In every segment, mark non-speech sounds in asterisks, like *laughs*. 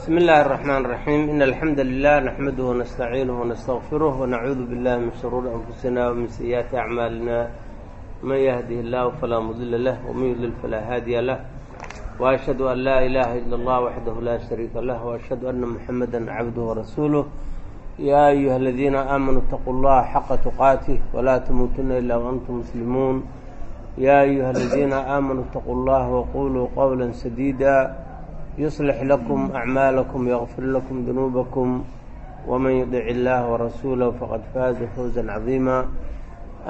بsم الlh الرحمن الرحيم iن الحمd لله نحمده ونستعينه ونستغفره ونعuudu بالله من شhرور أنfusina ومن سيئaaتi أعmاalina maن يهده الlah falaa mdل lh وmaن يdlل falaa haadiya lh وأشhهd أn laa إلaha إilا الlه وحdah laa شharيika lah وأشhهd أna محamdا cabdه وrasuuله yا أyuهa الذiina آmنوا اتqوا الlaha xaqa تqاaته وlaa تmuutuna ilا وأntm mسلimuun yا أyuهa الذiina آmنوا اتqوا الlaha وquluu qwlا سديdا يصلح لكم أعمالكم يغفر لكم ذنوبكم ومن يطع الله ورسوله فقد فاز فوزا عظيما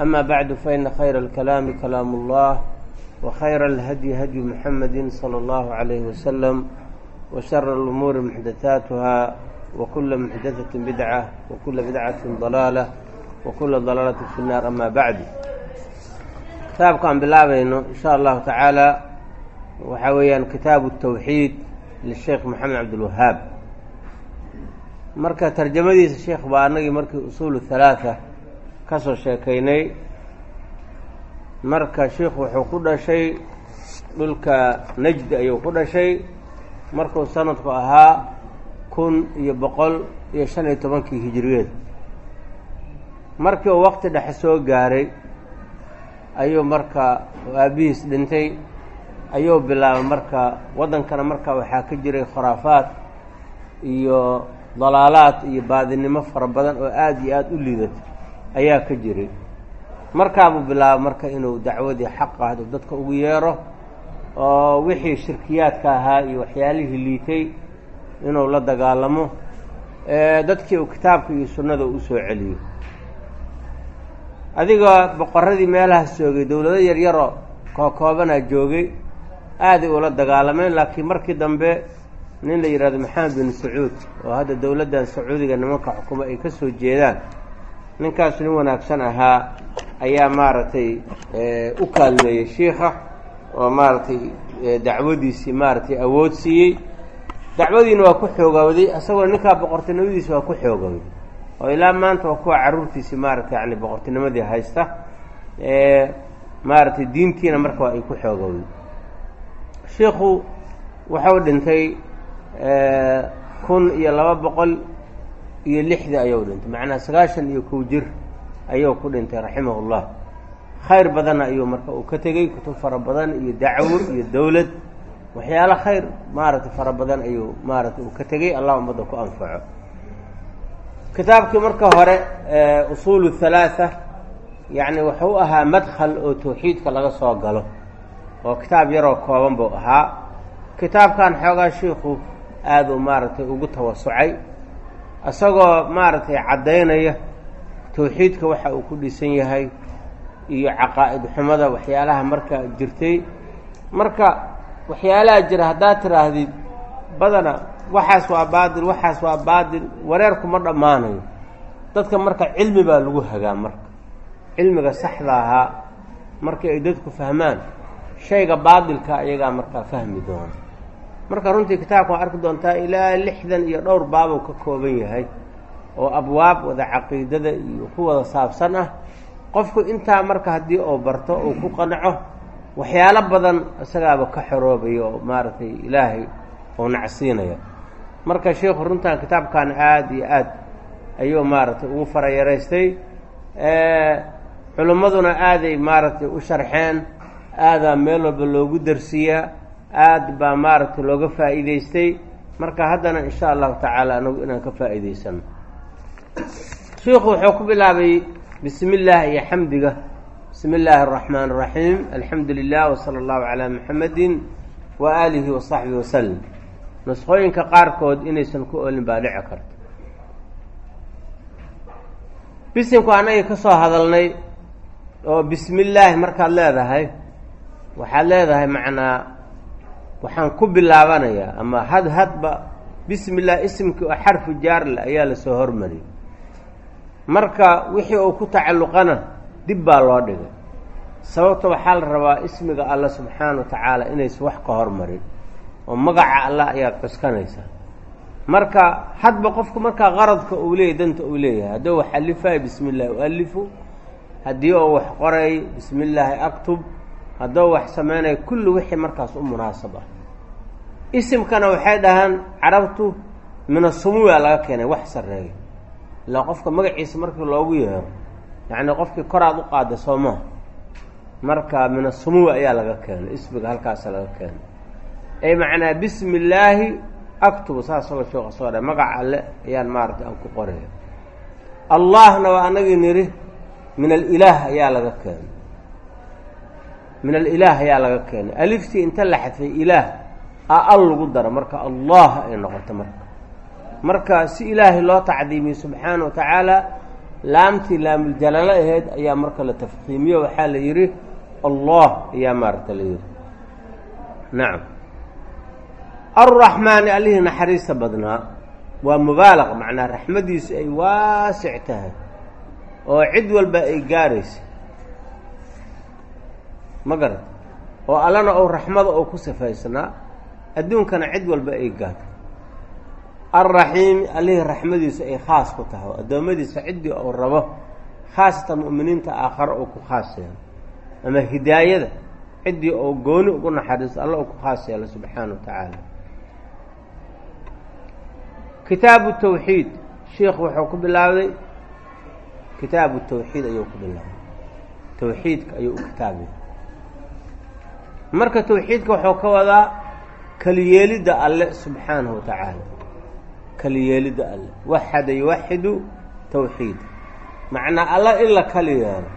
أما بعد فإن خير الكلام كلام الله وخير الهدي هدي محمد صلى الله عليه وسلم وشر الأمور محدثاتها وكل محدثة بدعة وكل بدعة ضلالة وكل ضلالة في النار أما بعد kitaabkaan bilaabayno in sha allahu tacaala waxaa weeyaan kitaabu الtawxiid lisheekh maxamed cabdilwahaab marka tarjamadiisa sheekh baa anagii markii usuul halaatha ka soo sheekaynay marka sheikhu wuxuu ku dhashay dhulka najdi ayuu ku dhashay markuu sanadku ahaa kun iyo boqol iyo shan iyo tobankii hijiriyeed markii uu waqti dhexe soo gaaray ayuu marka aabihiis dhintay ayuu bilaabay marka waddankana marka waxaa ka jiray khuraafaad iyo dalaalaad iyo baadinimo fara badan oo aada iyo aada u liidatay ayaa ka jiray. Markaabuu bilaabay marka inuu dacwadii xaq ahdo dadka ugu yeero oo wixii shirkiyaadka ahaa iyo waxyaalihii liitay inuu la dagaalamo dadkii uu kitaabka iyo sunnada u soo celiyo adiga boqoradii meelahaas joogay dowlado yaryaroo kookoobanaa joogay aaday ula dagaalameen laakiin markii dambe nin la yidhahdo maxamed bin sacuud oo hadda dowladdan sacuudiga nimanka xukumo ay ka soo jeedaan ninkaas nin wanaagsan ahaa ayaa maaragtay u kaalmeeyey shiikha oo maaragtay dacwadiisii maaragtay awood siiyey. Dacwadiina waa ku xoogawday isagoo ninkaa boqortinimadiisi waa ku xoogawday oo ilaa maanta waa kuwa caruurtiisii maaragtay yani boqortinimadii haysta maaragtay diintiina marka waa ay ku xoogowday shiikhu wuxuu dhintay kun iyo laba boqol iyo lixdii ayuu dhintay. Macnaa sagaashan iyo kow jir ayuu ku dhintay raximahullah. Khayr badanna ayuu marka uu ka tegey kutub fara badan iyo dacwo iyo dowlad waxyaalo khayr maaragtay fara badan ayuu maaragtay uu ka tegey allah ummadda ku anfaco. Kitaabkii marka hore usuulu halaatha yacni wuxuu ahaa madkhal oo tawxiidka laga soo galo oo kitaab yaroo kooban buu ahaa. Kitaabkan xoogaa shiikhu aada u maaragtay ugu tawasucay isagoo maaragtay caddaynaya tawxiidka waxa uu ku dhisan yahay iyo caqaa'id xumada waxyaalaha marka jirtay. Marka waxyaalaha jira haddaad tiraahdid badana waxaas waa baadil waxaas waa baadil wareerku ma dhammaanayo. Dadka marka cilmi baa lagu hagaa marka. Cilmiga saxda ahaa markii ay dadku fahmaan shayga baadilka ayagaa markaa fahmi doona. Marka runtii kitaabka waa arki doontaa ilaa lixdan iyo dhowr baabuu ka kooban yahay oo abwaab wada caqiidada iyo ku wada saabsan ah. Qofku intaa marka haddii uu barto uu ku qanaco waxyaalo badan isagaaba ka xoroobaya oo maaragtay ilaahay oo nacsiinaya. Marka sheikhu runtan kitaabkan aada iyo aad ayuu maaragtay ugu farayaraystay culimmaduna aaday maaragtay u sharxeen aadaa meel walba loogu darsiyaa aad baa maaragtay looga faa'iidaystay. Marka haddana insha allahu tacaala anagu inaan ka faa'iidaysano shiikhu wuxuu ku bilaabay bismi illaah iyo xamdiga bismi illaahi araxmaan araxiim alxamdu lilah wsala allahu calaa muxamedin wa aalihi wa saxbihi wasalam nusqooyinka qaarkood inaysan ku olin baa dhici karta. Bisimku annagii ka soo hadalnay oo bismi illaahi markaad leedahay waxaad leedahay macnaa waxaan ku bilaabanayaa ama had hadba bismi illah isimkii oo xarfu jaarle ayaa la soo hormariyay marka wixii uu ku tacalluqana dib baa loo dhigay. Sababta waxaa la rabaa ismiga alla subxaana wa tacaala inaysan wax ka hormarin oo magaca allah ayaad cuskanaysaa. Marka hadba qofku markaa qaradka uu leeyahy danta uu leeyahay hadduu wax alifayo bismi illaahi ualifu haddii uu wax qoray bismi illaahi aktub hadduu wax samaynayo kulli wixii markaas u munaasab ah isimkana waxay dhahaan carabtu min asumuwa laga keenay wax sarreeyo ilaa qofka magaciisa markii loogu yeero yacni qofkii koraad u qaada soomaa marka min asumuwa ayaa laga keenay ismiga halkaasa laga keenay. Ay macnaa bismi illaahi aktubu saasagoo sheeka soo dha magaca alle ayaan maaragtay aan ku qoraya. Allahna waa anagii nidhi min alilaah ayaa laga keenay min alilaah ayaa laga keenay. Aliftii inta la xadfay ilaah a al lagu daro. Marka allah ay noqoto marka. Marka si ilaahay loo tacdiimiye subxaana wa tacaala laamtii laamuljalalo ahayd ayaa marka la tafkiimiyo waxaa la yidhi allah ayaa maaragta la yidhi. Nacam arraxmaani allihii naxariista badnaa waa mubaalaq macnaa raxmadiisu ay waasic tahay oo cid walba ay gaaraysa ma garat oo allana ou raxmada oo ku sifaysnaa adduunkana cid walba ay gaarto alraxiimi allihii raxmadiisu ay khaas ku tahay oo addoommadiisa ciddii ou rabo khaasatan mu'miniinta aakhare oo ku khaas yeelo. Ama hidaayada ciddii ou gooni ugu naxariisto alla oo ku khaas yeelo subxaana wa tacaala. Kitaabu tawxiid. Sheikhu wuxuu ku bilaabday kitaabu tawxiid ayuu ku bilaabay. Tawxiidka ayuu u kitaabay marka tawxiidka wuxuu ka wadaa kaliyeelidda alle subxaanahu wa tacaala. Kaliyeelidda alle. Waxada yuwaxidu tawxiid. Macnaa alla in la kali yeelo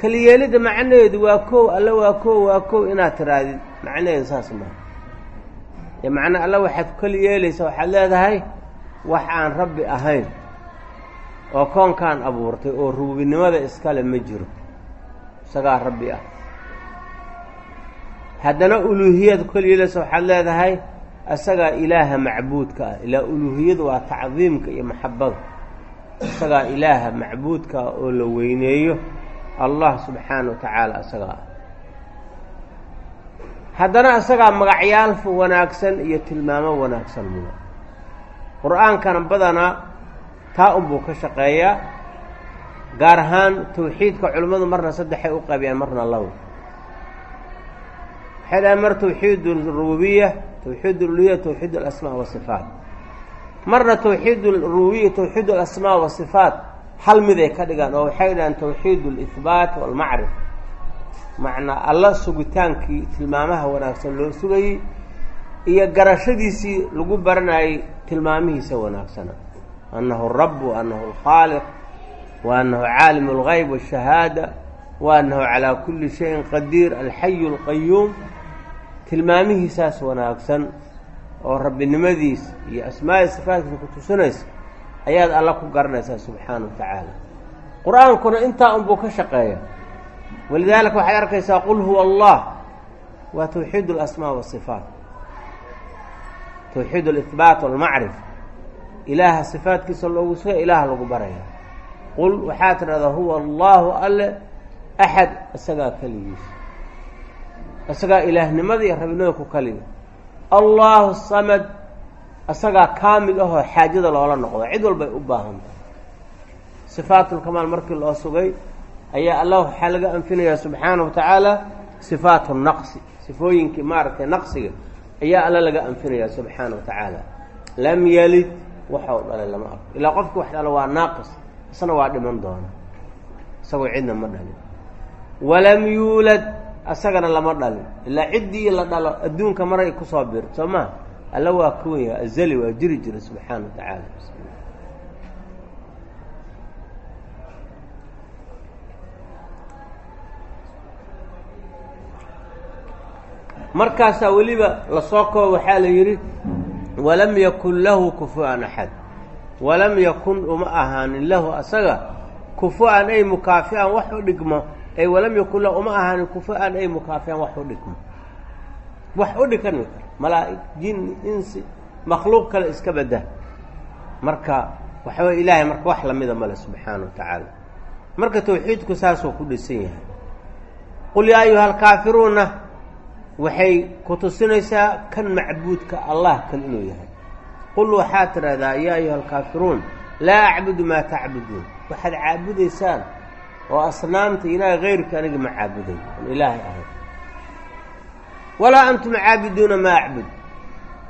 kaliyeelidda macnaheedu waa kow alle waa kow waa kow inaad tiraadid macnaheedu saas maa macnaa alla waxaad ku kali yeelaysaa waxaad leedahay wax aan rabbi ahayn oo koonkaan abuurtay oo rububinimada iskale ma jiro. Isagaa rabbi ah haddana uluuhiyad yeelaysa waxaad leedahay isagaa ilaaha macbuudka ah. Ilaa uluuhiyadu waa tacdiimka iyo maxabada isagaa ilaaha macbuudka ah oo la weyneeyo allah subxaana wa tacaala isagaa ah. Haddana isagaa magacyaal wanaagsan iyo tilmaamo wanaagsan muda qur'aankana badanaa taa unbuu ka shaqeeyaa gaar ahaan tawxiidka culimmadu marna saddexay u qaybiyaan marna labo dhahaan mar tawxiid rububiya tawxiid uluhiya tawxiid alasmaa wasifaat marna tawxiid rububiya tawxiid alasmaa wasifaat hal mid ay ka dhigaan oo waxay dhahaan tawxiid alihbaat walmacrifa macnaa alla sugitaankii tilmaamaha wanaagsan loo sugayey iyo garashadiisii lagu baranayay tilmaamihiisa wanaagsana annahu rabb wa annahu alkhaaliq wa annahu caalimu algayb waashahaada wa annahu calaa kulli shayin qadiir alxayu alqayuum tilmaamihiisaas wanaagsan oo rabbinimadiis iyo asmaai sifaatkiisa ku tusinaysa ayaad alla ku garanaysaa subxaana wa tacaala. Qur'aankuna intaa unbuu ka shaqeeya. Walidaalika waxaad arkaysaa qul huwa allah. Waa tawxiid alasmaa wasifaat tawxiid alihbaat walmacrifa ilaaha sifaatkiisa loogu suga ilaah lagu baraya. Qul waxaa tidhahdaa huwa allahu alle axad isagaa keligiisa isagaa ilaahnimada iyo rabinimada ku kaliya allahu samad isagaa kaamil ahoo xaajada loola noqdo. Cid walbay u baahanta sifaatulkamaal markii loo sugay ayaa allah waxaa laga anfinayaa subxaana wa tacaala sifaatu naqsi. Sifooyinkii maaragtay naqsiga ayaa alla laga anfinayaa subxaana wa tacaala lam yalid waxau dhalay lama arko ilaa qofkii wax dhalo waa naaqis isna waa dhiman doona. Isagoo cidna ma dhalin. Walam yuulad asagana lama dhalin. Ilaa ciddii la dhalo adduunka maray ku soo biirto soo alla waa wen yahay azali waa jiri jira subxaana wa tacaala. Markaasaa weliba la soo koobo waxaa la yidhi walam yakun lahu kufu-an axad walam yakun uma ahaanin lahu asaga kufu-an ay mukaafi-an wax u dhigmo ay walam yakun lahu uma ahaanin kufu-an ay mukaafi-an wax u dhigmo wax u dhigami kara malaa'ig jin insi makhluuq kale iska badda marka waxawa ilaahay marka wax lamida male subxaana wa tacaala. Marka tawxiidku saasuu ku dhisan yahay. Qul yaa ayuha alkaafiruuna waxay ku tusinaysaa kan macbuudka allah kan inuu yahay. Qul waxaad tidhahdaa yaa ayuha alkaafiruun laa acbudu maa tacbuduun. Waxaad caabudaysaan oo asnaamta ilaahay hayrka aniga ma caabuday on ilaahay ahay. Walaa antum caabiduuna maa acbud.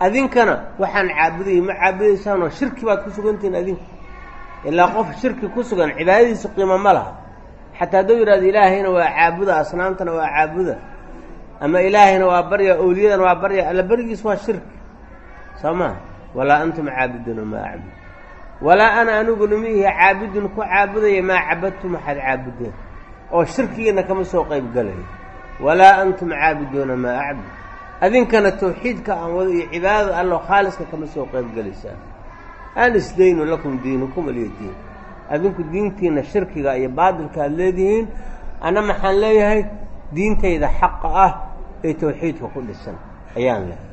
Adinkana waxaan caabudayay ma caabudaysaanoo shirki baad ku sugantihiin adinka ilaa qof shirki ku sugan cibaadadiisu qiimo ma laha. Xataa hadduu yidhahdo ilaahayna waa caabuda asnaamtana waa caabuda. Ama ilaahayna waa barya owliyadana waa barya alla berigiis waa shirki soo maa walaa antum caabiduuna maa acbud walaa ana aniguna miihi caabidun ku caabudaya maa cabadtum waxaad caabudeen oo shirkigiina kama soo qayb galayo. Walaa antum caabiduuna maa acbud. Adinkana tawxiidka aan wado iyo cibaadada allo khaaliska kama soo qayb gelaysaan an isdaynu lakum diinukum aliyo diin. Adinku diintiina shirkiga iyo baadilka aad leedihiin ana maxaan leeyahay diintayda xaqa ah ee tawxiidka ku dhisan. Ayaan lehay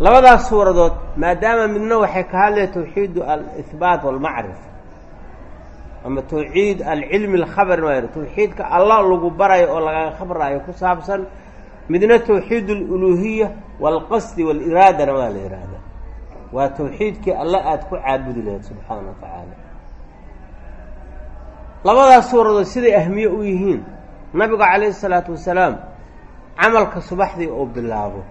labadaas suuradood maadaama midna waxay ka hadlaya tawxiidu alihbaat walmacrifa ama tawxiid alcilmi alkhabari maa tawxiidka allah lagu barayo oo lagaga khabraayo ku saabsan midna tawxiid aluluhiya waalqasdi waaliraadana waa la yihahda waa tawxiidkii alla aada ku caabudi lahayd subxaana wa tacaala. Labadaas suuradood siday ahmiye u yihiin nabigu calayhi isalaatu wasalaam camalka subaxdii uu bilaabo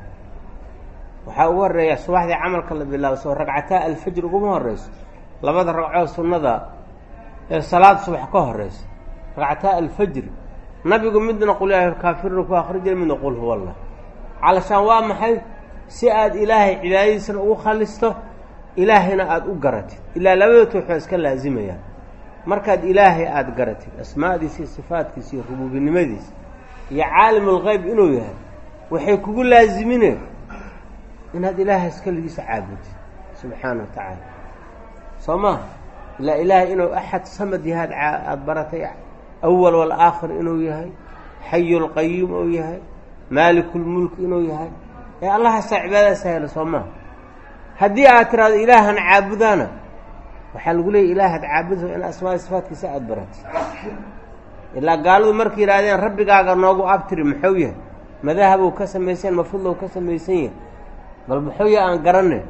waxaa ugu horreeya subaxdii camalka la bilaabo soo ragcataa alfajr uguma horeyso labada ragcoo sunnada ee salaad subax ka horeysa ragcataa alfajri nabigu midna qul yaa kaafiruna ku akrijira midna qul huwa allah. Calashaan waa maxay? Si aada ilaahay cibaadadiisana ugu khalisto ilaahayna aada u garatid. Ilaa labada toox waa iska laazimayaan markaad ilaahay aada garatid asmaadiisa iyo sifaadkiisa iyo rubuubinimadiisa iyo caalimulgeyb inuu yahay waxay kugu laazimineen inaad ilaahay iskaligiisa caabudid subxaana wa tacaala. Soo maha ilaa ilaahay inuu axad samad yahaad aada baratay awal walaakhir inuu yahay xayulqayuum uu yahay maalikulmulk inuu yahay. Ee allahaasaa cibaadadaasa helo soo maha haddii aad tiraahdo ilaahan caabudaana waxaa lagu leeyay ilaahaad caabudso in asmaai sifaadkiisa aada baratid. Ilaa gaaladu markay yidhahdeen rabbigaaga noogu abtiri muxuu yahay? Madahabow ka samaysan mafudlow ka samaysan yahay bal muxuu yahay aan garanay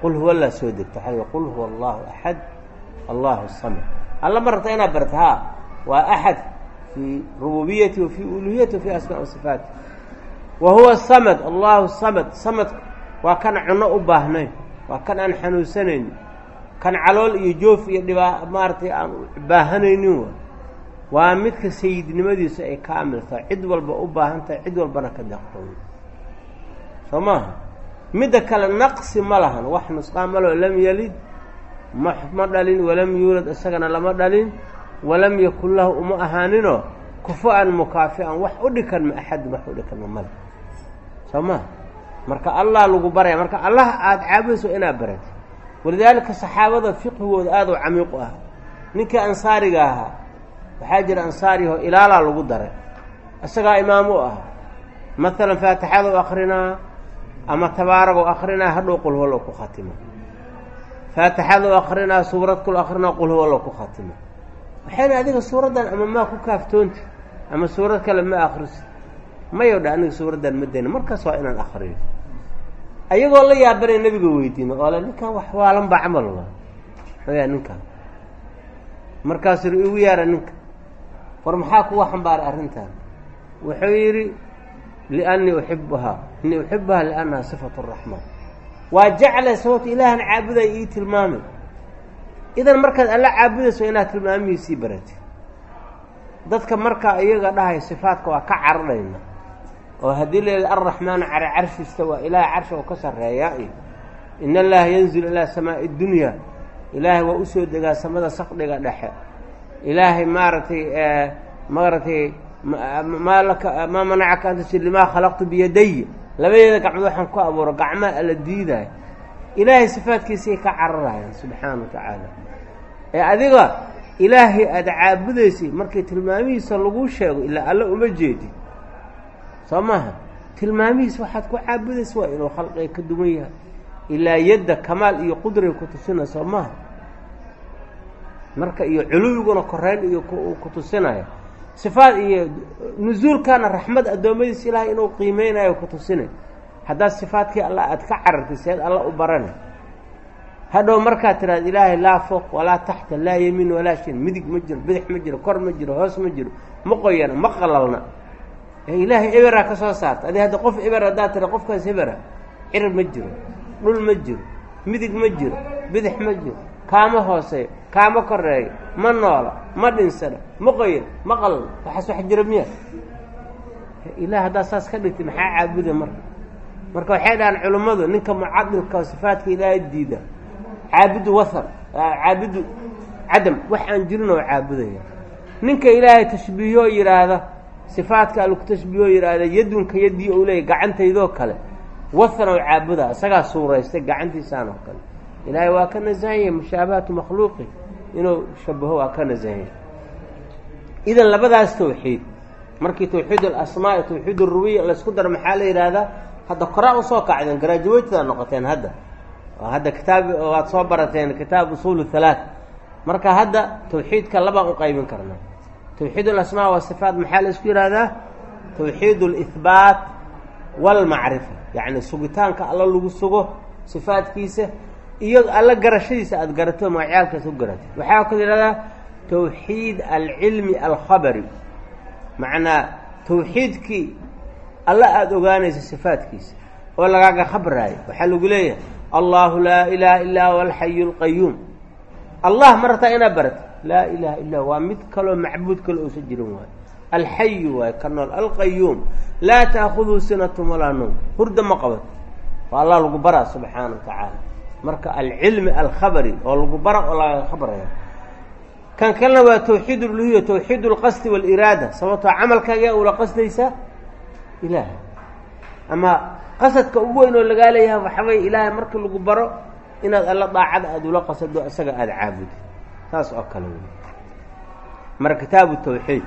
qul huwa laa soo degta. Waxaa qul huwa allahu axad allahu samad alla ma rabta inaad barta haa waa axad fii rububiyati wa fii uluhiyati wa fii asmaa sifaati. Wa huwa samad allahu samad. Samadka waa kan cunno u baahnayn waa kan aan xanuunsanayn kan calool iyo joof iyo dhibaa maaragtay aan baahanaynin wa waa midka sayidnimadiisu ay kaamil tahay cid walba u baahan tahay cid walbana ka deqtooyo soo maaha midda kale naqsi ma lahan. Wax nusqaan maloo lam yalid ma ma dhalin walam yuulad isagana lama dhalin. Walam yakun lahu uma ahaaninoo kufa-an mukaafi-an wax u dhikan ma axadin wax u dhikan ma male. Soo maha marka allah lagu baraya marka allah aada caabudayso inaad baratid walidaalika saxaabada fiqhigooda aada u camiiq u ah ninkii ansaariga ahaa waxaa jira ansaariho ilaalaa lagu daray. Isagaa imaam u ah maalan faatixada u akrinaa ama tabaaraga u akrinaa hadhow qul huwallo ku khatimo. Faatixada u akrinaa suurad kul akrinaa qul huwallo ku khatimo. Waxayna adiga suuraddan ama maa ku kaaftoonti ama suurad kale ma akrisid mayo dha aniga suuraddan ma dayna markaas waa inaan akriyo ayagoo la yaabanay nebiga weydiina oo le ninkan wax waalan baa camal la xoyaa ninkan markaasuu igu yaara ninka. War maxaa kuga xambaaray arrintan? Wuxuu yidhi liannii uxibuhaa innii uxibuhaa liannaha sifatu raxmaan waa jeclay sababto ilaahan caabuday ii tilmaamay idan markaad alla caabudayso inaad tilmaamihiisii baratid dadka markaa iyaga dhahay sifaadka waa ka cararayna. Oo haddii la yidhahdo alraxmaanu cala carshista waa ilaahay carsha oo ka sarreeyaa iyo in allaha yanzilu ilaa samaa'i dunya. Ilaahay waa u soo degaa samada saqdhiga dhexe. Ilaahay maaragtay maaragtay maa laka maa manacaka an tasjud limaa khalaqtu biyadaya labadeeda gacmood waxaan ku abuuro gacmaa alla diidayo ilaahay sifaadkiisay ka cararayaan subxaana wa tacaala. Ee adiga ilaahay aada caabudaysay markii tilmaamihiisa laguu sheego ilaa alla uma jeedin soo maaha? Tilmaamihiisa waxaad ku caabudaysa waa inuu khalqiga ka duwan yahay. Ilaa yadda kamaal iyo qudray ku tusina soo maaha? Marka iyo culuwiguna koreyn iyo ku tusinaya sifaad iyo nusuulkana raxmad addoommadiisa ilaahay inuu qiimeynayo ku tusinay haddaad sifaadkii alla aada ka carartay seed alla u barana. Hadhow markaad tidhahda ilaahay laa fooq walaa taxta laa yemiin walaa shin midig ma jiro bidix ma jiro kor ma jiro hoos ma jiro ma qoyana ma qalalna ilaahay eberaa ka soo saarta. Adi hadda qof eber haddaad tira qofkaas ebera cirib ma jiro dhul ma jiro midig ma jiro bidix ma jiro kaama hooseeyo kaama koreeyo ma noola ma dhinsana ma qoyan ma qallo waxaas wax jira miya? Ilaah haddaad saas ka dhigtay maxaa caabuda marka marka waxay dhahaan culummadu ninka mucadilka oo sifaadka ilaahay diida caabudu wahan caabudu cadam. Wax aan jirin oo caabudaya. Ninka ilaahay tashbiihoo yidhaahda sifaadka alku tashbiihoo yidhaahda yadunka yaddii ou leeyahy gacantaydoo kale wahan oo caabuda isagaa suuraystay gacantiisaan oo kale. Ilaahay waa ka nasahanyay mushaabahaatu makhluuqi inuu shabaho waa ka nasahanyay idan labadaas tawxiid markii tawxiid alasmaa tawxiid arubiya laysku daro maxaa la yidhaahdaa? Hadda koraa u soo kacdeen garaajaweydtaad noqoteen hadda. Hadda kitaab waad soo barateen kitaab usuul halaath marka hadda tawxiidka labaan u qaybin karnaa tawxiid alasmaa wasifaat maxaa la isku yidhahdaa tawxiid alihbaat walmacrifa. Yacni sugitaanka alla lagu sugo sifaadkiisa iyo alla garashadiisa aada garato magacyaalkaas u garatay waxaa kala yidhahdaa tawxiid alcilmi alkhabari. Macnaa tawxiidkii alla aada ogaanaysa sifaadkiisa oo lagaaga khabraayo. Waxaa lagu leeyahay allahu laa ilaaha illaa huwa alxayu alqayuum allah ma rabtaa inaad barata laa ilaha illa waa mid kaloo macbuud kale uusan jirin waayo. Alxayu waayo ka nool. Alqayuum laa taakhuduhu sinatun walaa nowm hurda ma qabato. Waa allah lagu baraa subxaana wa tacaala marka alcilmi alkhabari oo lagu bara oo lagaga khabraya kan kalena waa tawxiid uluhiya tawxiid alqasdi waaliraada sababtoo camalkaagaa ula qasdaysaa ilaahay. Ama qasadka ugu weyn oo lagaa leeyahay waxaway ilaahay marka lagu baro inaad alla daacada aada ula qasado isaga aada caabudi. Saas oo kale wey mara kitaabu tawxiid.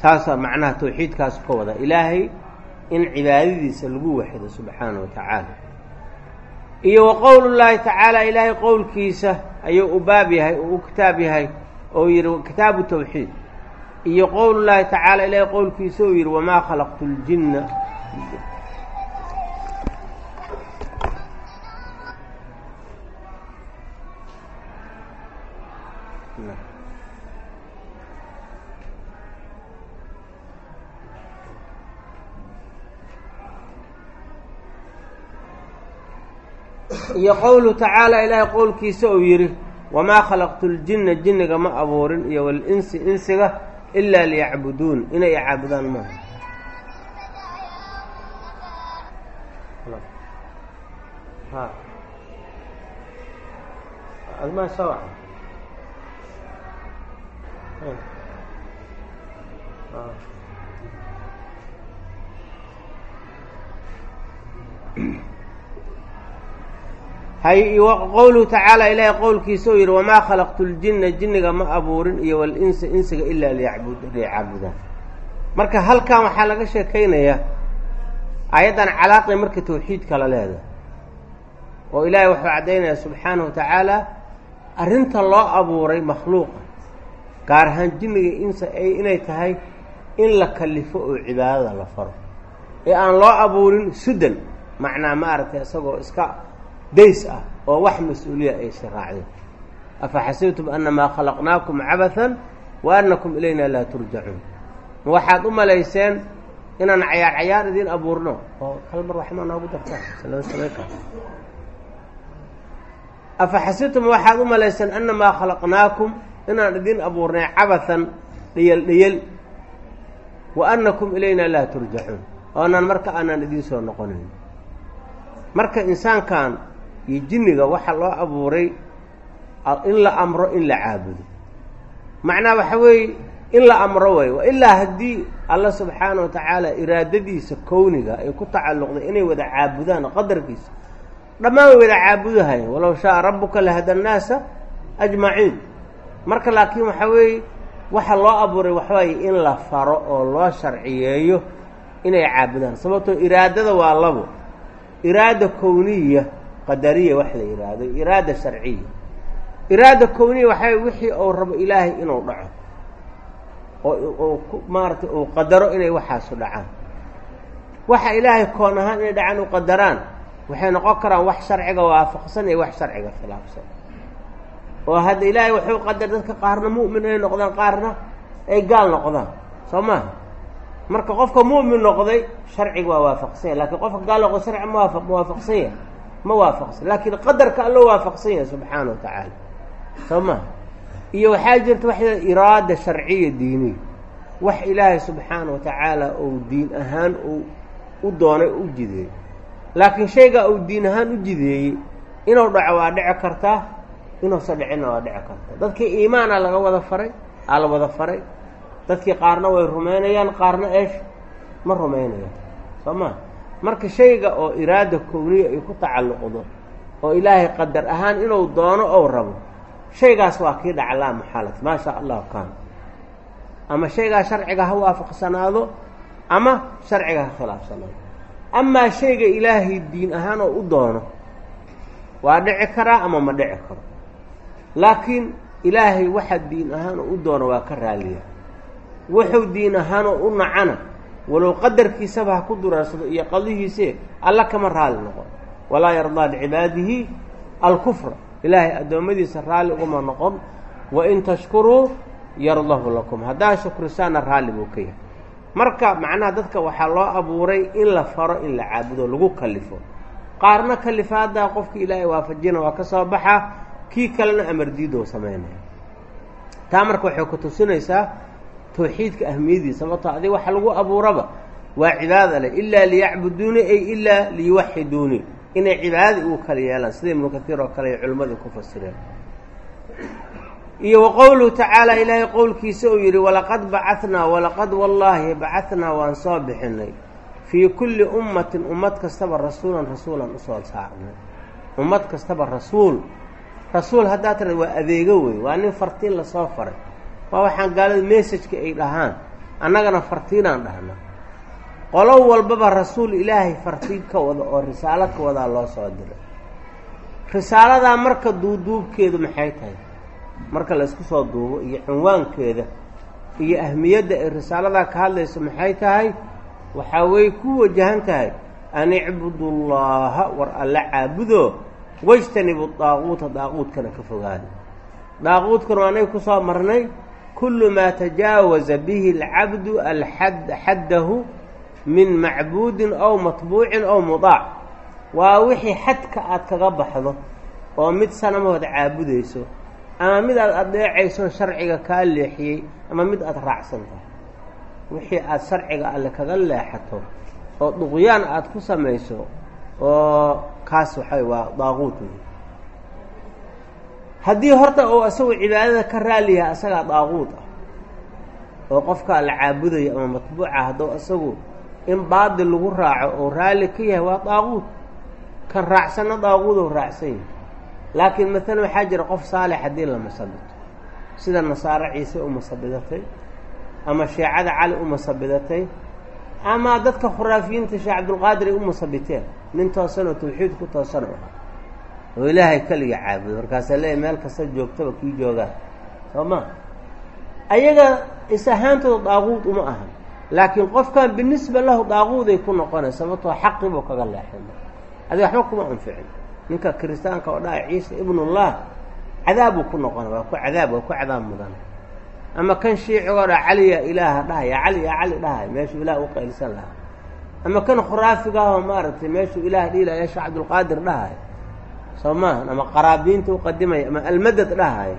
Saasaa macnaha tawxiidkaas ka wada. Ilaahay in cibaadadiisa lagu waxido subxaana wa tacaala iyo wa qowl llaahi tacaala ilaahay qowlkiisa ayuu u baab yahay oo u kitaab yahay oo yihi kitaabu tawxiid. Iyo qowl llaahi tacaala ilaahay qowlkiisa uu yihi wamaa khalaqtu ljinna iyo qowluhu tacaala ilaahay qowlkiisa uu yidhi wamaa khalaqtu ljinna jinniga ma abuurin iyo walinsi insiga ilaa liyacbuduun. Inay icaabudaan maaha qowluhu tacaala ilaahay qowlkiisa uu yidhi wamaa khalaqtu ljinna jinniga ma abuurin iyo walinsa insiga ilaa liyacbud liyacaabudaan marka halkan waxaa laga sheekaynayaa aayaddan calaaqay marka tawxiidka la leedahay. Oo ilaahay wuxuu caddaynaya subxaanahu wa tacaala arrinta loo abuuray makhluuqa gaar ahaan jinniga insa ay inay tahay in la kalifo oo cibaadada la faro. Ee aan loo abuurin sudan macnaa maaragtay isagoo iska days ah oo wax mas'uuliya aysa raacdeen afa xasibtum annamaa khalaqnaakum cabathan wa annakum ilayna laa turjacuun ma waxaad u malayseen inaan cayaar cayaar idiin abuurno oo hal mar waxmaa noogu dartaan afa xasibtum waxaad u malayseen annamaa khalaqnaakum inaan idiin abuurnay cabathan dhiyal dhiyal wa annakum ilayna laa turjacuun oonaan marka aanaan idiin soo noqonayn marka insaankan iyo jinniga waxaa loo abuuray in la amro in la caabudo. Macnaha waxa weeye in la amro way wa ilaa haddii alla subxaana wa tacaala iraadadiisa kowniga ay ku tacalluqday inay wada caabudaan qadarkiisa dhammaan way wada caabudahayen walow shaaa rabbuka lahada annaasa ajmaciin. Marka laakiin waxaa weeye waxa loo abuuray waxawaaye in la faro oo loo sharciyeeyo inay caabudaan. Sababtoo iraadada waa labo. Iraada kowniya qadariya wax la yidhaahdo iraada sharciya. Iraada kowniya waxaa wixii uu rabo ilaahay inuu dhaco. Oo ku maaratay uu qadaro inay waxaasu dhacaan. Waxa ilaahay koon ahaan inay dhacaan u qadaraan waxay noqon karaan wax sharciga waafaqsan iyo wax sharciga khilaafsan. Oo hadda ilaahay wuxuu qadar dadka qaarna mu'min ay noqdaan qaarna ay gaal noqdaan. Soo maaha marka qofka mu'min noqday sharciga waa waafaqsan yahy laakiin qofka gaal noqday sharci ma waa waafaqsan yahay ma waafaqsan. Laakiin qadarka alloo waafaqsan yahay subxaana wa tacaala soo ma iyo waxaa jirta waxya iraada sharciya diiniya wax ilaahay subxaana wa tacaala ou diin ahaan uu u doonay u jideeyey. Laakiin shaygaa uu diin ahaan u jideeyey inuu dhaco waa dhici kartaa inuusa dhicinna waa dhici kartaa dadkii iimaana laga wada faray aa la wada faray. Dadkii qaarna way rumaynayaan qaarna eesh ma rumaynayaan soo ma marka shayga oo iraada kowniya ay ku tacalluqdo oo ilaahay qadar ahaan inuu doono ou rabo shaygaas waa kii dhaclaa maxalat maa shaa allahu kaan. Ama shaygaa sharciga ha waafaqsanaado ama sharciga ha khilaafsanaado. Amaa shayga ilaahay diin ahaan oo u doono waa dhici karaa ama ma dhici karo. Laakiin ilaahay waxa diin ahaan oo u doono waa ka raaliya wuxuu diin ahaanoo u nacana walow qadarkiisaba ha ku duraarsado iyo qadihiise alla kama raali noqon. Walaa yardaa licibaadihi alkufra. Ilaahay addoommadiisa raalli uguma noqon. Wain tashkuruu yardahu lakum. Haddaa shukrisaana raalli buu ka yahay. Marka macnaha dadka waxaa loo abuuray in la faro in la caabudo lagu kalifo. Qaarna kalifaaddaa qofkii ilaahay waafajina waa ka soo baxa. Kii kalena amardiidoo samaynaya. Taa marka waxay ku tusinaysaa tawxiidka ahmiyadiisa sababto adig waxa lagu abuuraba waa cibaada leh. Ilaa liyacbuduuni ay ilaa liyuwaxiduuni inay cibaadadii ugu kala yeelaan sida ibnu kaiir oo kale ay culimmadii ku fasireen. Iyo wa qowluhu tacaala ilaahay qowlkiisa uu yidhi walaqad bacanaa walaqad wallaahi bacanaa waan soo bixinay. Fii kulli ummatin ummad kastaba rasuulan rasuulan u soo saarnay. Ummad kastaba rasuul. Rasuul haddaa tira waa adeego wey waa nin fartiin la soo faray waa waxaan gaalada messajka ay dhahaan. Annagana fartiinaan dhahna qolo walbaba rasuul ilaahay fartiin ka wada oo risaalad ka wadaa loo soo diray risaaladaa marka duuduubkeedu maxay tahay? Marka la isku soo duubo iyo cinwaankeeda iyo ahmiyadda ay risaaladaa ka hadlayso maxay tahay? Waxaa weeye ku wajahan tahay an icbudullaaha war alla caabudo wajtanibu daaquuta daaquudkana ka fogaada daaquudkana waa anay ku soo marnay kullu maa tajaawaza bihi alcabdu alxad xaddahu min macbuudin ow matbuucin ow mudaac waa wixii xadka aad kaga baxdo oo mid sanamahood caabudayso ama mid aad adeecayso sharciga kaa leexiyey ama mid aad raacsan tahay wixii aad sharciga alle kaga leexato oo duqyaan aad ku samayso oo kaas waxay waa daaquud wey haddii horta uu isagu cibaadada ka raaliyahay asagaa daaquud ah oo qofkaa la caabudayo ama matbuuca hadduu isagu in baadil lagu raaco oo raalli ka yahay waa daaquud. Kan raacsanna daaquud oo raacsan yahay. Laakiin maalan waxaa jira qof saalix haddii la masabito sida nasaare ciise u masabidatay ama sheecada cali u masabidatay ama dadka khuraafiyiinta sheekh cabdulqaadir ay u masabiteen. Nin toosanoo tawxiid ku toosan oo ah oo ilaahay keliga caabudo markaasaa leeyahy meel kasta joogtaba kii joogaan soo ma? Ayaga is ahaantooda daaquud uma ahan laakiin qofkan binisba lahu daaquuday ku noqonay sababtoo xaqibuu kaga leexay. Adi waxba kuma anficin. Ninka kiristaanka oo dhaha ciisa ibnullah cadaabuu ku noqonay. Waa ku cadaab waa ku cadaab mudan. Ama kan shiicigoo dha caliya ilaaha dhahaya cali ya cali dhahaya meeshuu ilaah u qaylsan lahaa. Ama kan khuraafigaahoo maaragtay meeshuu ilaah dhiilaya sheekh cabdulqaadir dhahaya soo maahan ama qaraabiinta u qadimaya ama almadad dhahaya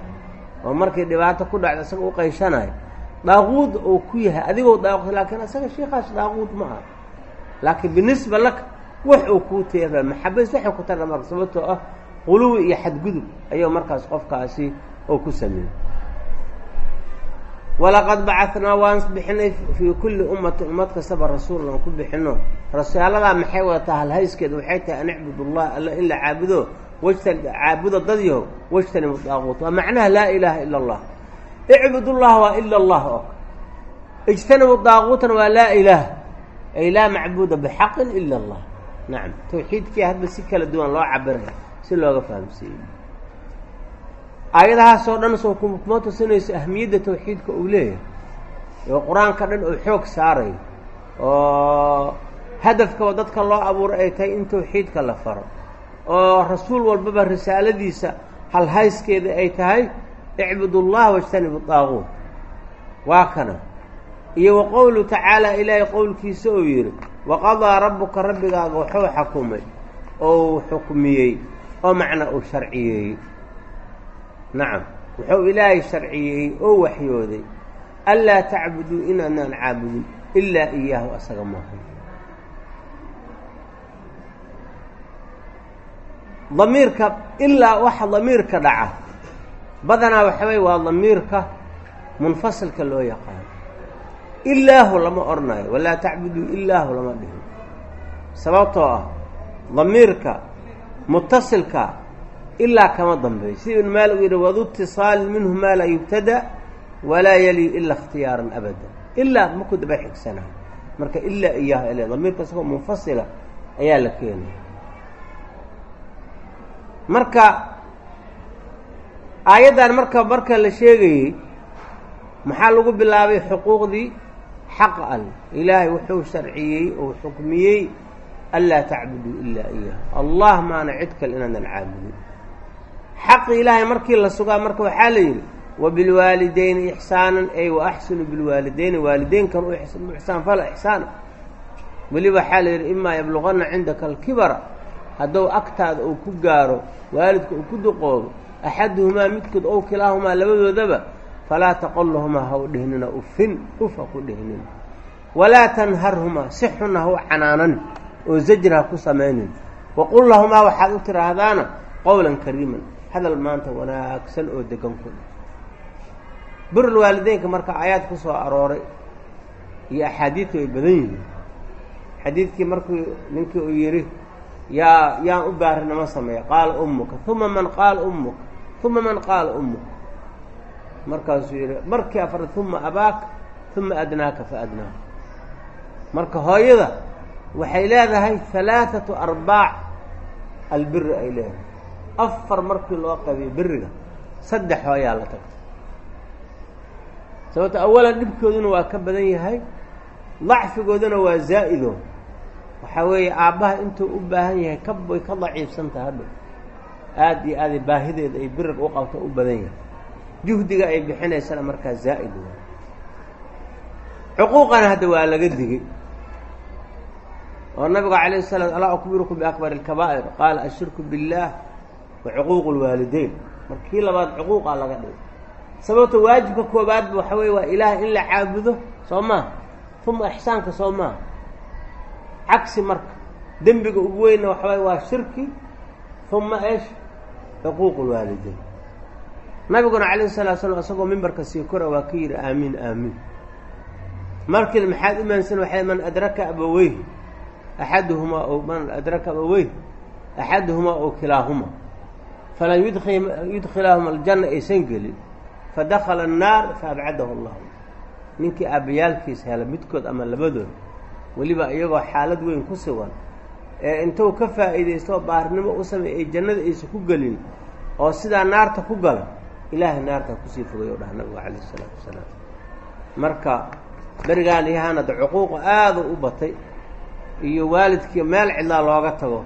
oo markay dhibaato ku dhacdo isaga u qayshanayo daaquud uu ku yahay adigoo daaqud laakiin isaga shiikaas daaquud ma aha. Laakiin binisba laka wax uu kuu teera maxabadiis waxay ku tara marka sababtoo ah quluwi iyo xadgudub ayuu markaas qofkaasi oo ku sameeyey. Walaqad bacanaa waan bixinay fii kulli ummatin ummad kastaba rasuul aan ku bixino. Rasaaladaa maxay wadataa halhayskeeda waxay tahay an icbud ullah alla in la caabudo wajta caabudo dadyaho wajtanibu daaquut waa macnaha laa ilaaha ila allah. Icbudullah waa ila allah oo ijtanibu daaquutan waa laa ilaah ay laa macbuuda bixaqin ila allah. Nacam tawxiidkii hadba si kala duwan loo cabiraya si looga fahamsiiyey aayadahaasoo dhan soo kuma tusinayso ahmiyadda tawxiidka uu leeyahay. Oo qur'aanka dhan uu xoog saarayo oo hadafkaba dadka loo abuuray ay tahay in tawxiidka la faro oo rasuul walbaba risaaladiisa halhayskeeda ay tahay icbud ullah wajtanibu daaquut waa kana. Iyo wa qowluhu tacaala ilaahay qowlkiisa uu yidhi waqadaa rabbuka rabbigaaga wuxuu xakumay oo xukmiyey oo macnaa uu sharciyeeyey nacam. Wuxuu ilaahay sharciyeeyey oo waxyooday anlaa tacbuduu inaadnaan caabudin ilaa iyaahu asaga maaha damiirka ilaa waxa damiirka dhaca. Badanaa waxa waa damiirka munfasilka loo yaqaano ilaahu lama odhanayo walaa tacbuduu ilaahu lama dhihin. Sababtoo ah damiirka mutasilka ilaa kama dambeeyo. Sida ibnu maalik uu yidhi wadu itisaalin minhu maa laa yubtada walaa yali ila ikhtiyaaran abada. Ilaa maku daba xigsanaa marka ilaa iyaahu ele damiirka isagoo munfasila ayaa la keenaya marka aayaddan marka marka la sheegayey maxaa lagu bilaabay xuquuqdii? Xaqa alle ilaahay wuxuu sharciyey oo xukmiyey anlaa tacbuduu ilaa iyaahu allah maana cid kale inaadan caabudin. Xaqi ilaahay markii la sugaa marka waxaa la yidhi wabilwaalidayni ixsaanan ay wa axsinu bilwaalidayni waalideynkan u ixsaan fala ixsaana weliba waxaa la yidhi imaa yabluqanna cindaka alkibara haddou agtaada uu ku gaaro waalidka uu ku duqoobo axaduhumaa midkood ow kilaahumaa labadoodaba falaa taqol lahumaa ha u dhihnina ufin uf ha ku dhihnina walaa tanharhumaa si xunna ha u canaanan oo zajr ha ku samaynin. Waqul lahumaa waxaad u tidhaahdaana qowlan kariiman hadal maanta wanaagsan oo degan ku dheh birul waalideynka marka aayaad ku soo arooray iyo axaadiidta way badan yihiin. Xadiidkii markuu ninkii uu yidhi yaa yaan u baarinama sameeya. Qaala ummuka. Uma man qaala ummuka. Uma man qaala ummuka. Markaasuu yidhi markii afraad uma abaaka uma adnaaka fa adnaaka marka hooyada waxay leedahay halaaثatu arbaac albiri ay leedahay. Afar markii loo qabiyo beriga saddex hooyaa la tagta sababto awalan dhibkooduna waa ka badan yahay dacfigooduna waa zaa'ido waxaa weeye aabbaha intuu u baahan yahay ka way ka daciifsantaha hadhow aada iyo aaday baahideeda ay biriga u qabto u badan yahay. Juhdiga ay bixinaysana markaa zaa'id wa cuquuqana hadda waa laga digay. Oo nabiga calayh salaam alaa akbirukum biakbar alkabaa'ir? Qaala ashirku biاllaah wa cuquuqu lwaalideyn markii labaad cuquuqaa laga dhigay. Sababto waajibka koobaadba waxa weye waa ilaah in la caabudo soo maaha uma ixsaanka soo maaha cagsi marka. Dembiga ugu weynna waxa waa shirki uma esh cuquuqu lwaalideyn nabiguna calayhi salatu slam isagoo mimbarka sii kora waa ka yidhi aamiin aamiin markiina maxaad imaansan waxay man adraka abaweyh axaduhumaa o man adraka abaweyh axaduhumaa oo kilaahuma. Falan yudkhilaahuma aljanna aysan gelin. Fadakala annaar faabcadahu allahu. Ninkii aabbayaalkiisa hela midkood ama labadood weliba iyagoo xaalad weyn ku sugan ee intuu ka faa'iidaysto baarnimo u sameey ay jannada aysan ku gelin oo sidaa naarta ku gala ilaahay naarta ku sii fogay o dhaha nabigu calayh isalaatu wasalaam marka berigaan yahaanada cuquuqa aada u batay iyo waalidkii meel cidlaa looga tago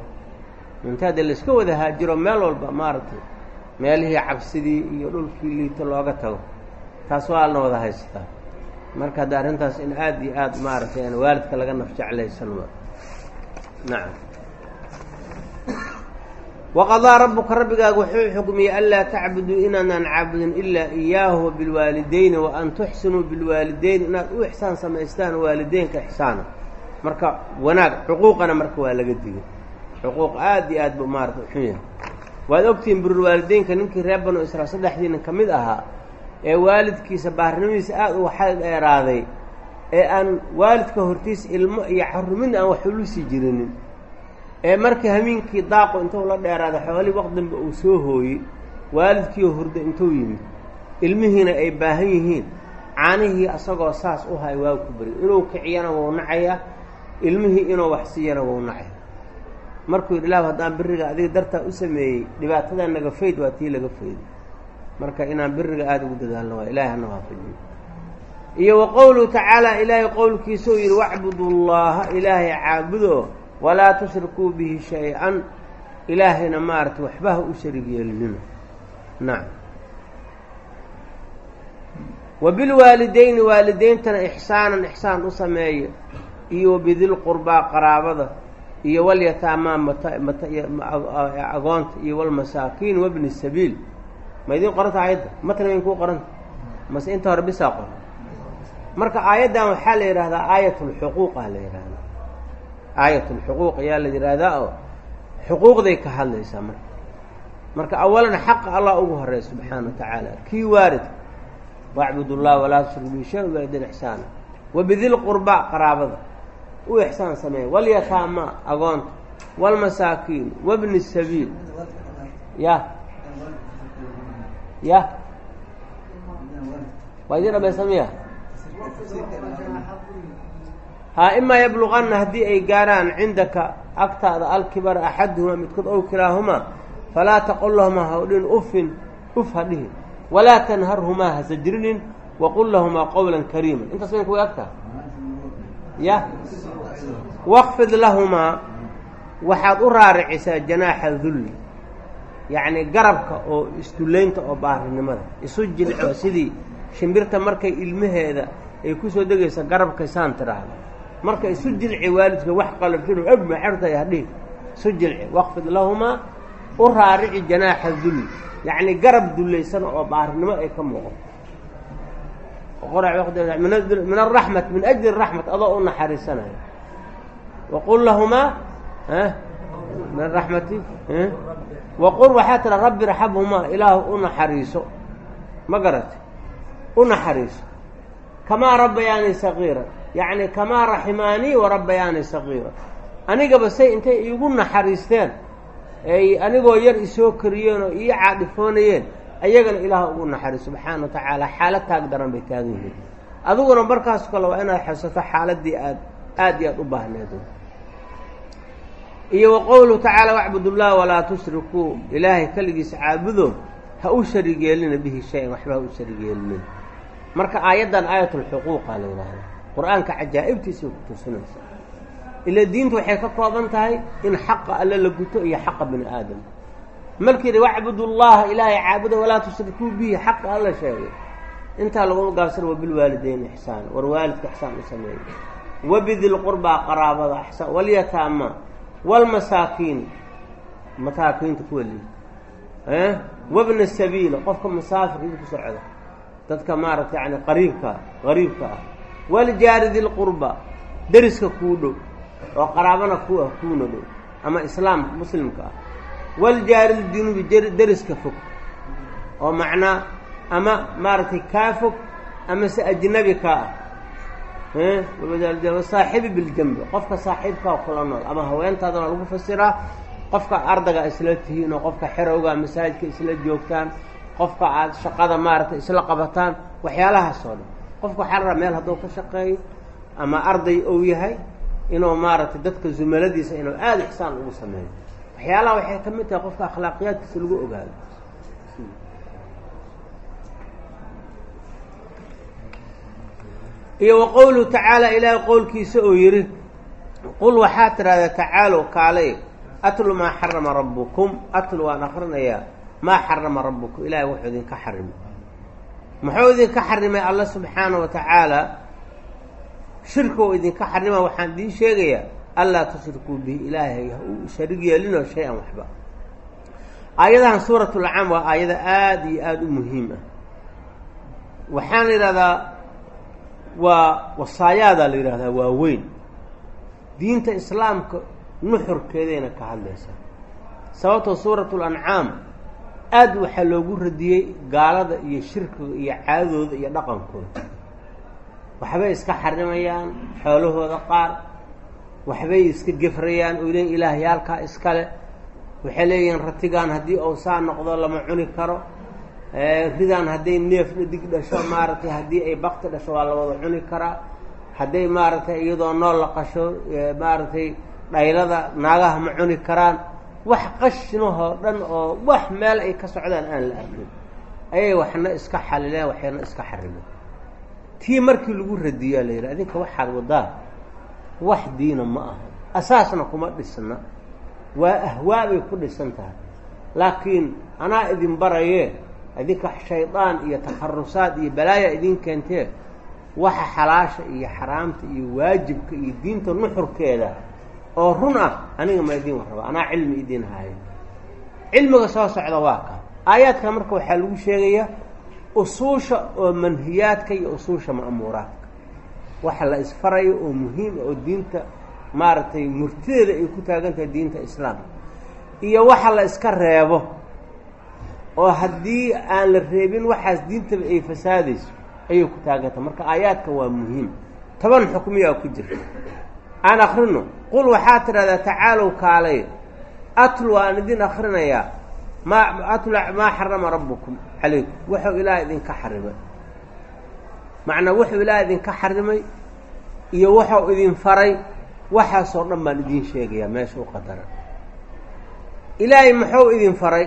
inta haddee layska wada haajiro meel walba maaragtay meelihii cabsidii iyo dhulkii liito looga tago taas waa alna wada haysataa marka hadda arrintaas in aada iyo aada maaragtay aan waalidka laga naf jeclaysanma nacam waqadaa rabbuka rabbigaaga wuxuu xukmiyey anlaa tacbuduu inaanaan caabudin ilaa iyaahu bilwaalideyni wa an tuxsinuu bilwaalideyni inaad u ixsaan samaystaan waalideynka ixsaana. Marka wanaag cuquuqana marka waa laga digay xuquuq aada iyo aad bu maarata xun yahay. Waad ogtihiin birulwaalideynka ninkii reer banu israel saddexdiina ka mid ahaa ee waalidkiisa baarnimadiisa aada u waxay dheeraaday ee aan waalidka hortiisa ilmo iyo carrumin aan wax ulusi jirinin. Ee markii hamiinkii daaqo intuu la dheeraaday xoolii waqdinba uu soo hooyey waalidkiioo hurda intuu yimid ilmihiina ay baahan yihiin caanihii asagoo saas u hay waa ku beriy inuu kiciyana wou nacayaa ilmihii inuu wax siiyana wou nacaya markuu yidhi ilaah haddaan biriga adiga dartaa u sameeyey dhibaatadaa naga fayd waa tii laga fayday marka inaan biriga aada ugu dadaalno waa ilahay hana waafajiyo iyo wa qowluhu tacaala ilaahay qowlkiisuu yidhi wacbudu llaaha ilaahay caabudo walaa tushrikuu bihi shay-an. Ilaahayna maaragtay waxba ha u sharig yeelinina nacam wa bilwaalideyni waalideyntana ixsaanan ixsaan u sameeya. Iyo wabidilqurbaa qaraabada. Iyo walyataamaa agoonta iyo walmasaakiin wabni sabiil ma idiin qoranta aayadda? Matna wayn kuu qoranta? Mase inta hore bisaa qor. Marka aayaddan waxaa la yidhahdaa aayatulxuquuq ah la yidhahdaa aayatulxuquuq ayaa la yidhaahdaa oo xuquuqday ka hadlaysaa marka. Marka awalan xaqa allah ugu horreeya subxaana wa tacaala. Kii waaridka wacbud ullah walaa tushrik bihi shay waalidin ixsaana. Wabidilqurbaa qaraabada. U ixsaan sameeya. Walyataama agoonta. Walmasaakiin wabni sabiil. Ya ya. Waa idin dhamaysamaya haa imaa yabluqanna haddii ay gaaraan cindaka agtaada alkibar axaduhumaa midkood ow kilaahumaa falaa taqul lahumaa hawdhin ufin uf ha dhihin. Walaa tanharhumaa ha sajrinin waqul lahumaa qowlan kariima intaas wayn kuga agtaha ya. Waqfid lahumaa waxaad u raaricisaa janaaxa dulli yacni garabka oo isdullaynta oo baarinimada isu jilco sidii shimbirta markay ilmaheeda ay ku soo degaysa garabkaysaan tidhaahda marka isu jilci waalidka wax qalabsino ab maxartay hadhihi isu jilci waqfid lahumaa u raarici janaaxa dulli yacni garab dullaysan oo baarinimo ay ka muuqato. Min araxmat min ajli raxmat adoo u naxariisanayo waqul lahumaa min raxmati waqul waxaa tira rabbi raxamhumaa ilaahu u naxariiso ma garati u naxariiso kamaa rabbayaani sagiira yacni kamaa raximaanii warabbayaani sagiira anigaba say intay iigu naxariisteen ay anigoo yar isoo kariyeen oo ii caadhifoonayeen ayagana ilaah ugu naxariis subxaana wa tacaala xaalad taag daran bay taagan yihiin adiguna markaas kale waa inaad xasato xaaladii aad aad iyo aad u baahneed iyo wa qowluhu tacaala wacbud ullah walaa tushrikuu ilaahay keligiisa caabudo ha u sharig yeelina bihi shay-an waxba ha u sharig yeelinin marka aayaddan aayatulxuquuqa la yidhaahda qur'aanka cajaa'ibtiisay ku tusinaysa ila diintu waxay ka kooban tahay in xaqa alle la guto iyo xaqa bini aadam markii yidhi wacbud ullaha ilaahay caabuda walaa tushrikuu bihi xaqa alla sheegay. Intaa laguma gaabsana wabilwaalideyn ixsaan war waalidka ixsaan u sameeyo wabidilqurbaa qaraabada ixsaan walyataama walmasaakiin masaakiinta kuwa lii wabna sabiila qofka musaafirka idinku socda dadka maaragta yani qariibka qariibka ah waljaari dilqurba deriska kuu dhow oo qaraabana ku ah kuuna dhow ama islaamka muslimka ah waljaari ljunubi deriska fog oo macnaa ama maaragtay kaa fog ama se ajnabi kaa ah saaxibi biljambi. Qofka saaxiibkaa kula nool ama haweentaadana lagu fasiraa qofka ardaga isla tihiin oo qofka xerowga masaajidka isla joogtaan. Qofka aada shaqada maaragtay isla qabataan waxyaalahaas oo dhan qofka waxaa la meel hadduu ka shaqeeyo ama arday ou yahay inuu maaragtay dadka zumaladiisa inuu aada ixsaan ugu sameeyo. Waxyaalaha waxay ka mid tahay qofka akhlaaqiyaadkiisa lagu ogaado iyo wa qowluhu tacaala ilaahay qowlkiisa oo yidhi qul waxaa tidhahdaa tacaalow kaalay atlu maa xarama rabbukum atlu waan akrinayaa maa xarama rabbukum ilaahay wuxuu idinka xarimay. Muxuu idinka xarimay alla subxaana wa tacaala? Shirka oo idinka xarima waxaan idiin sheegayaa anlaa tushrikuu bihi ilaahay ha u sharig yeelinoo shay-an waxba. Aayadahan suuratulcaam waa aayada aada iyo aada u muhiim ah. Waxaan la yidhahdaa waa wasaayaadaa la yidhahdaa waa weyn diinta islaamka nuxurkeedayna ka hadlaysaa sababtoo suuratu lancaam aada waxaa loogu radiyey gaalada iyo shirkiga iyo caadadooda iyo dhaqankooda. Waxbay iska xarimayaan xoolahooda qaar. Waxbay iska gefrayaan oo leeyiin ilaahyaalkaa iskale waxay leeyihiin ratigaan haddii ou saa noqdo lama cuni karo ridaan hadday neef dig dhasho maaragtay haddii ay bakti dhasho waa la wada cuni karaa. Hadday maaragtay iyadoo nool la qasho maaragtay dhaylada naagaha ma cuni karaan wax qashinahoo dhan oo wax meel ay ka socdaan aan la arkin. Ayay waxna iska xalileen waxayna iska xarimeen tii markii lagu radiyaa la yidhi adinka waxaad wadaan wax diina ma aha. Asaasna kuma dhisna. Waa ahwaabay ku dhisan tahay. Laakiin anaa idin barayee idinka shaydaan iyo takharusaad iyo balaaya idin keentee waxa xalaasha iyo xaraamta iyo waajibka iyo diinta nuxurkeeda oo run ah aniga ma idiin warraba anaa cilmi idiin haayo cilmiga soo socda waa ka. Aayaadka marka waxaa lagu sheegayaa usuusha oo manhiyaadka iyo usuusha ma'muuraadka. Waxa la isfarayo oo muhiim oo diinta maaragtay murtideeda ay ku taagan tahay diinta islaamka. Iyo waxa la iska reebo oo haddii aan la reebin waxaas diintaba ay fasaadayso ayay ku taaganta. Marka aayaadka waa muhiim. Toban xukmiyaa ku jirta. Aan akrino qul waxaa tidhahdaa tacaalow kaalay atlu aan idin akrinayaa maa atlu maa xarama rabbukum calaykum. Wuxuu ilaah idinka xarimay. Macnaa wuxuu ilaah idinka xarimay iyo wuxuu idin faray waxaasoo dhan baan idiin sheegayaa meesha u qadara. Ilaahay muxuu idin faray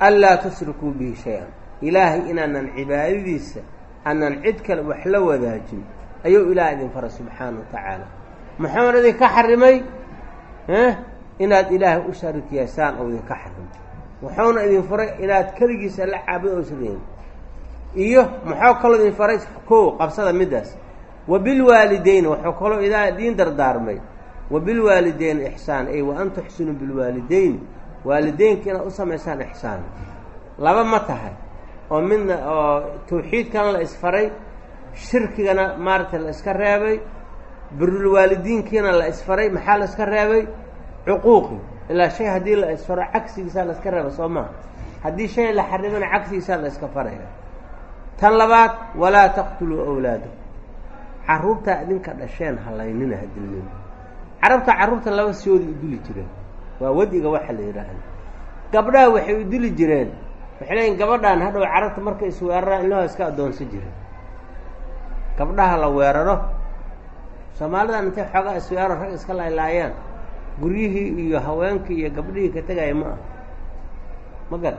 anlaa tushrikuu bihi shay-an. Ilaahay inaanan cibaadadiisa aanan cid kale wax la wadaajin ayuu ilaah idin faray subxaana wa tacaala. Muxuuna idinka xarimay? Inaad ilaahay u sharik yeesaan oo idinka xarimay. Wuxuuna idin faray inaad keligiisa la caabudo oslehin iyo muxuu kaloo idin faray ko qabsada middaas wa bilwaalideyni wuxuu kaloo idaa idiin dardaarmay. Wa bilwaalideyni ixsaan ay wa an tuxsinuu bilwaalideyni waalideynka inaad u samaysaan ixsaan. Laba ma tahay oo midna oo tawxiidkana la isfaray shirkigana maaragtay la iska reebay birulwaalidiinkiina la isfaray maxaa la iska reebay? Cuquuqi. Ilaa shay haddii la isfaro cagsigiisaa la iska reeba soo maha haddii shay la xarimana cagsigiisaa la iska faraya tan labaad walaa taqtuluu awlaadakum carruurtaa idinka dhasheen halaynina hadilmin carabta carruurta laba siyooda u dili jireen waa wadiga waxa la yidhaahda gabdhaha waxay u dili jireen. Waxay leeyiin gabadhaan hadhow carabta markay isweeraraan ilahoo iska addoonsan jireen gabdhaha la weeraro. Soomaalidan intay xoogaa isweeraro rag iska laylaayaan guryihii iyo haweenkii iyo gabdhihii ka tegaya ma ah ma gara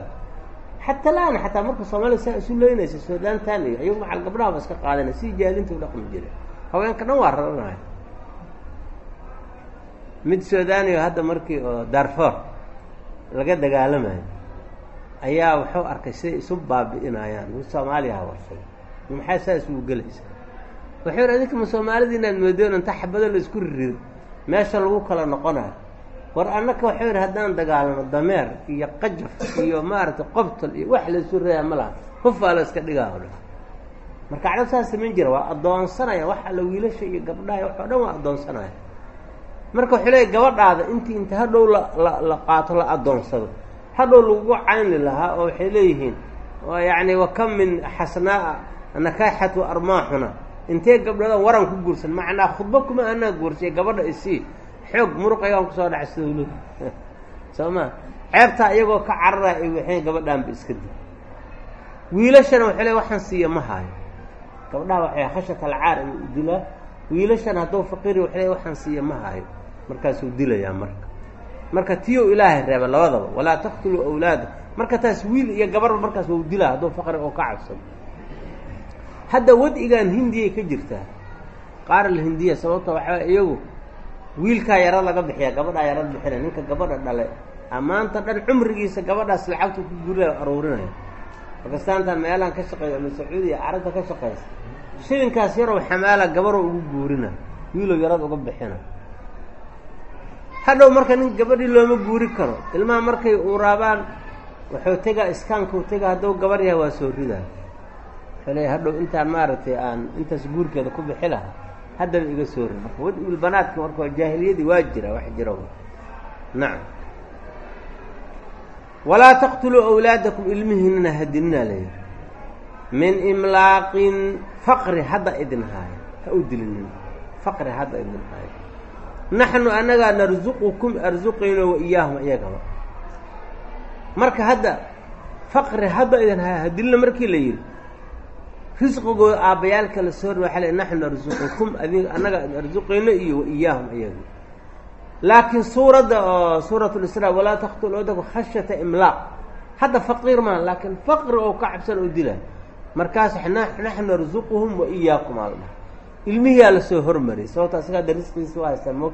xataa la-an xataa marka soomaalida saa isu leynaysa suudaantan iyo ayagu macal gabdhahaba iska qaadana si jaalinta u dhaqmi jire haweenka dhan waa raranaya mid suudaniyo hadda markii oo darfor laga dagaalamayo ayaa wuxuu arkay siday isu baabi'inayaan. Soomaaliya hawarsay maxaa saa isugu gelaysaa wuxuu yidhi adinka ma soomaalida inaad moodoon inta xabado la isku rirido meesha lagu kala noqonayo war annaka waxuu yidhi haddaan dagaalano dameer iyo qajaf iyo maaragtay qobtol iyo wax la isu reeyaa ma hufaa la iska dhigaa o dhan. Marka cadab saas samayn jira waa addoonsanaya wax alla wiilasha iyo gabdhaha wax oo dhan waa addoonsanaya marka leeyahy gabadhaada intii inta hadhow la la la qaato la addoonsado hadhow lagugu cayni lahaa oo waxay leeyihiin yacni wa kam min xasnaa'a nakaaxatu armaaxuna. Intee gabdhoodan waran ku guursan? Macnaa khudbo kuma anaa guursay gabadha isii. Xoog muruqaygaan ku soo dhacay sidawlo *laughs* soo ma? Ceebtaa iyagoo ka cararaya ay waxayn gabadhaanba iska dil wiilashana waxay le waxaan siiya ma haayo gabdhaha waxay khashat alcaar inuu u dilaa wiilashana hadduu faqiiri waxay le waxaan siiya ma haayo markaasuu dilayaa marka. Marka tiyow ilaahay reeba labadaba walaa taqtuluu awlaada. Marka taas wiil iyo gabarba markaas wau dilaa hadduu faqri oo ka cabsado hadda wad-igan hindiyay ka jirtaa qaar alhindiya sababto waxaa iyagu wiilkaa yaro laga bixiyaa gabadhaa yaro bixinaya ninka gabadha dhalay amaanta dhan cumrigiisa gabadhaas lacagtu ku gurila aruurinaya. Bakistaantan meelaan ka shaqeeyo ama sacuudiya carabta ka shaqaysa shilinkaas yarow xamaala gabaroo ugu guurina wiilow yarad uga bixina hadhow marka nin gabadhii looma guuri karo. Ilmaha markay uuraabaan wuxuu tegaa iskaankau tega hadduu gabar yahay waa soo ridaa. Leeya hadhow intaan maaragtay aan intaas guurkeeda ku bixi lahaa haddaba iga soo rid marka marka jaahiliyadii waa jira wax jira nacam walaa taqtuluu awlaadakum ilmihiinana hadinina leeyahy min imlaaqin faqri hadda idin haayo ha u dilinin. Faqri hadda idin haayo naxnu annagaa narzuqukum arzuqayno wa iyaahum iyagaba marka hadda faqri hadda idin haayo hadilina markii la yidhi risqigooda aabbayaalka la soo waxa le naxnu narzuqukum adi annaga arzuqayno iyo wa iyaahum iyaga laakiin suuradda oo suurat lisraa walaa taqtulu awdakum khashyata imlaaq hadda faqiir maa laakiin faqri oo ka cabsan oo dila markaas naxnu narzuquhum wa iyaakum aa la dhaha ilmihiyaa la soo hormariyay sababto asaga hadda risqigiisa waa haystaan mo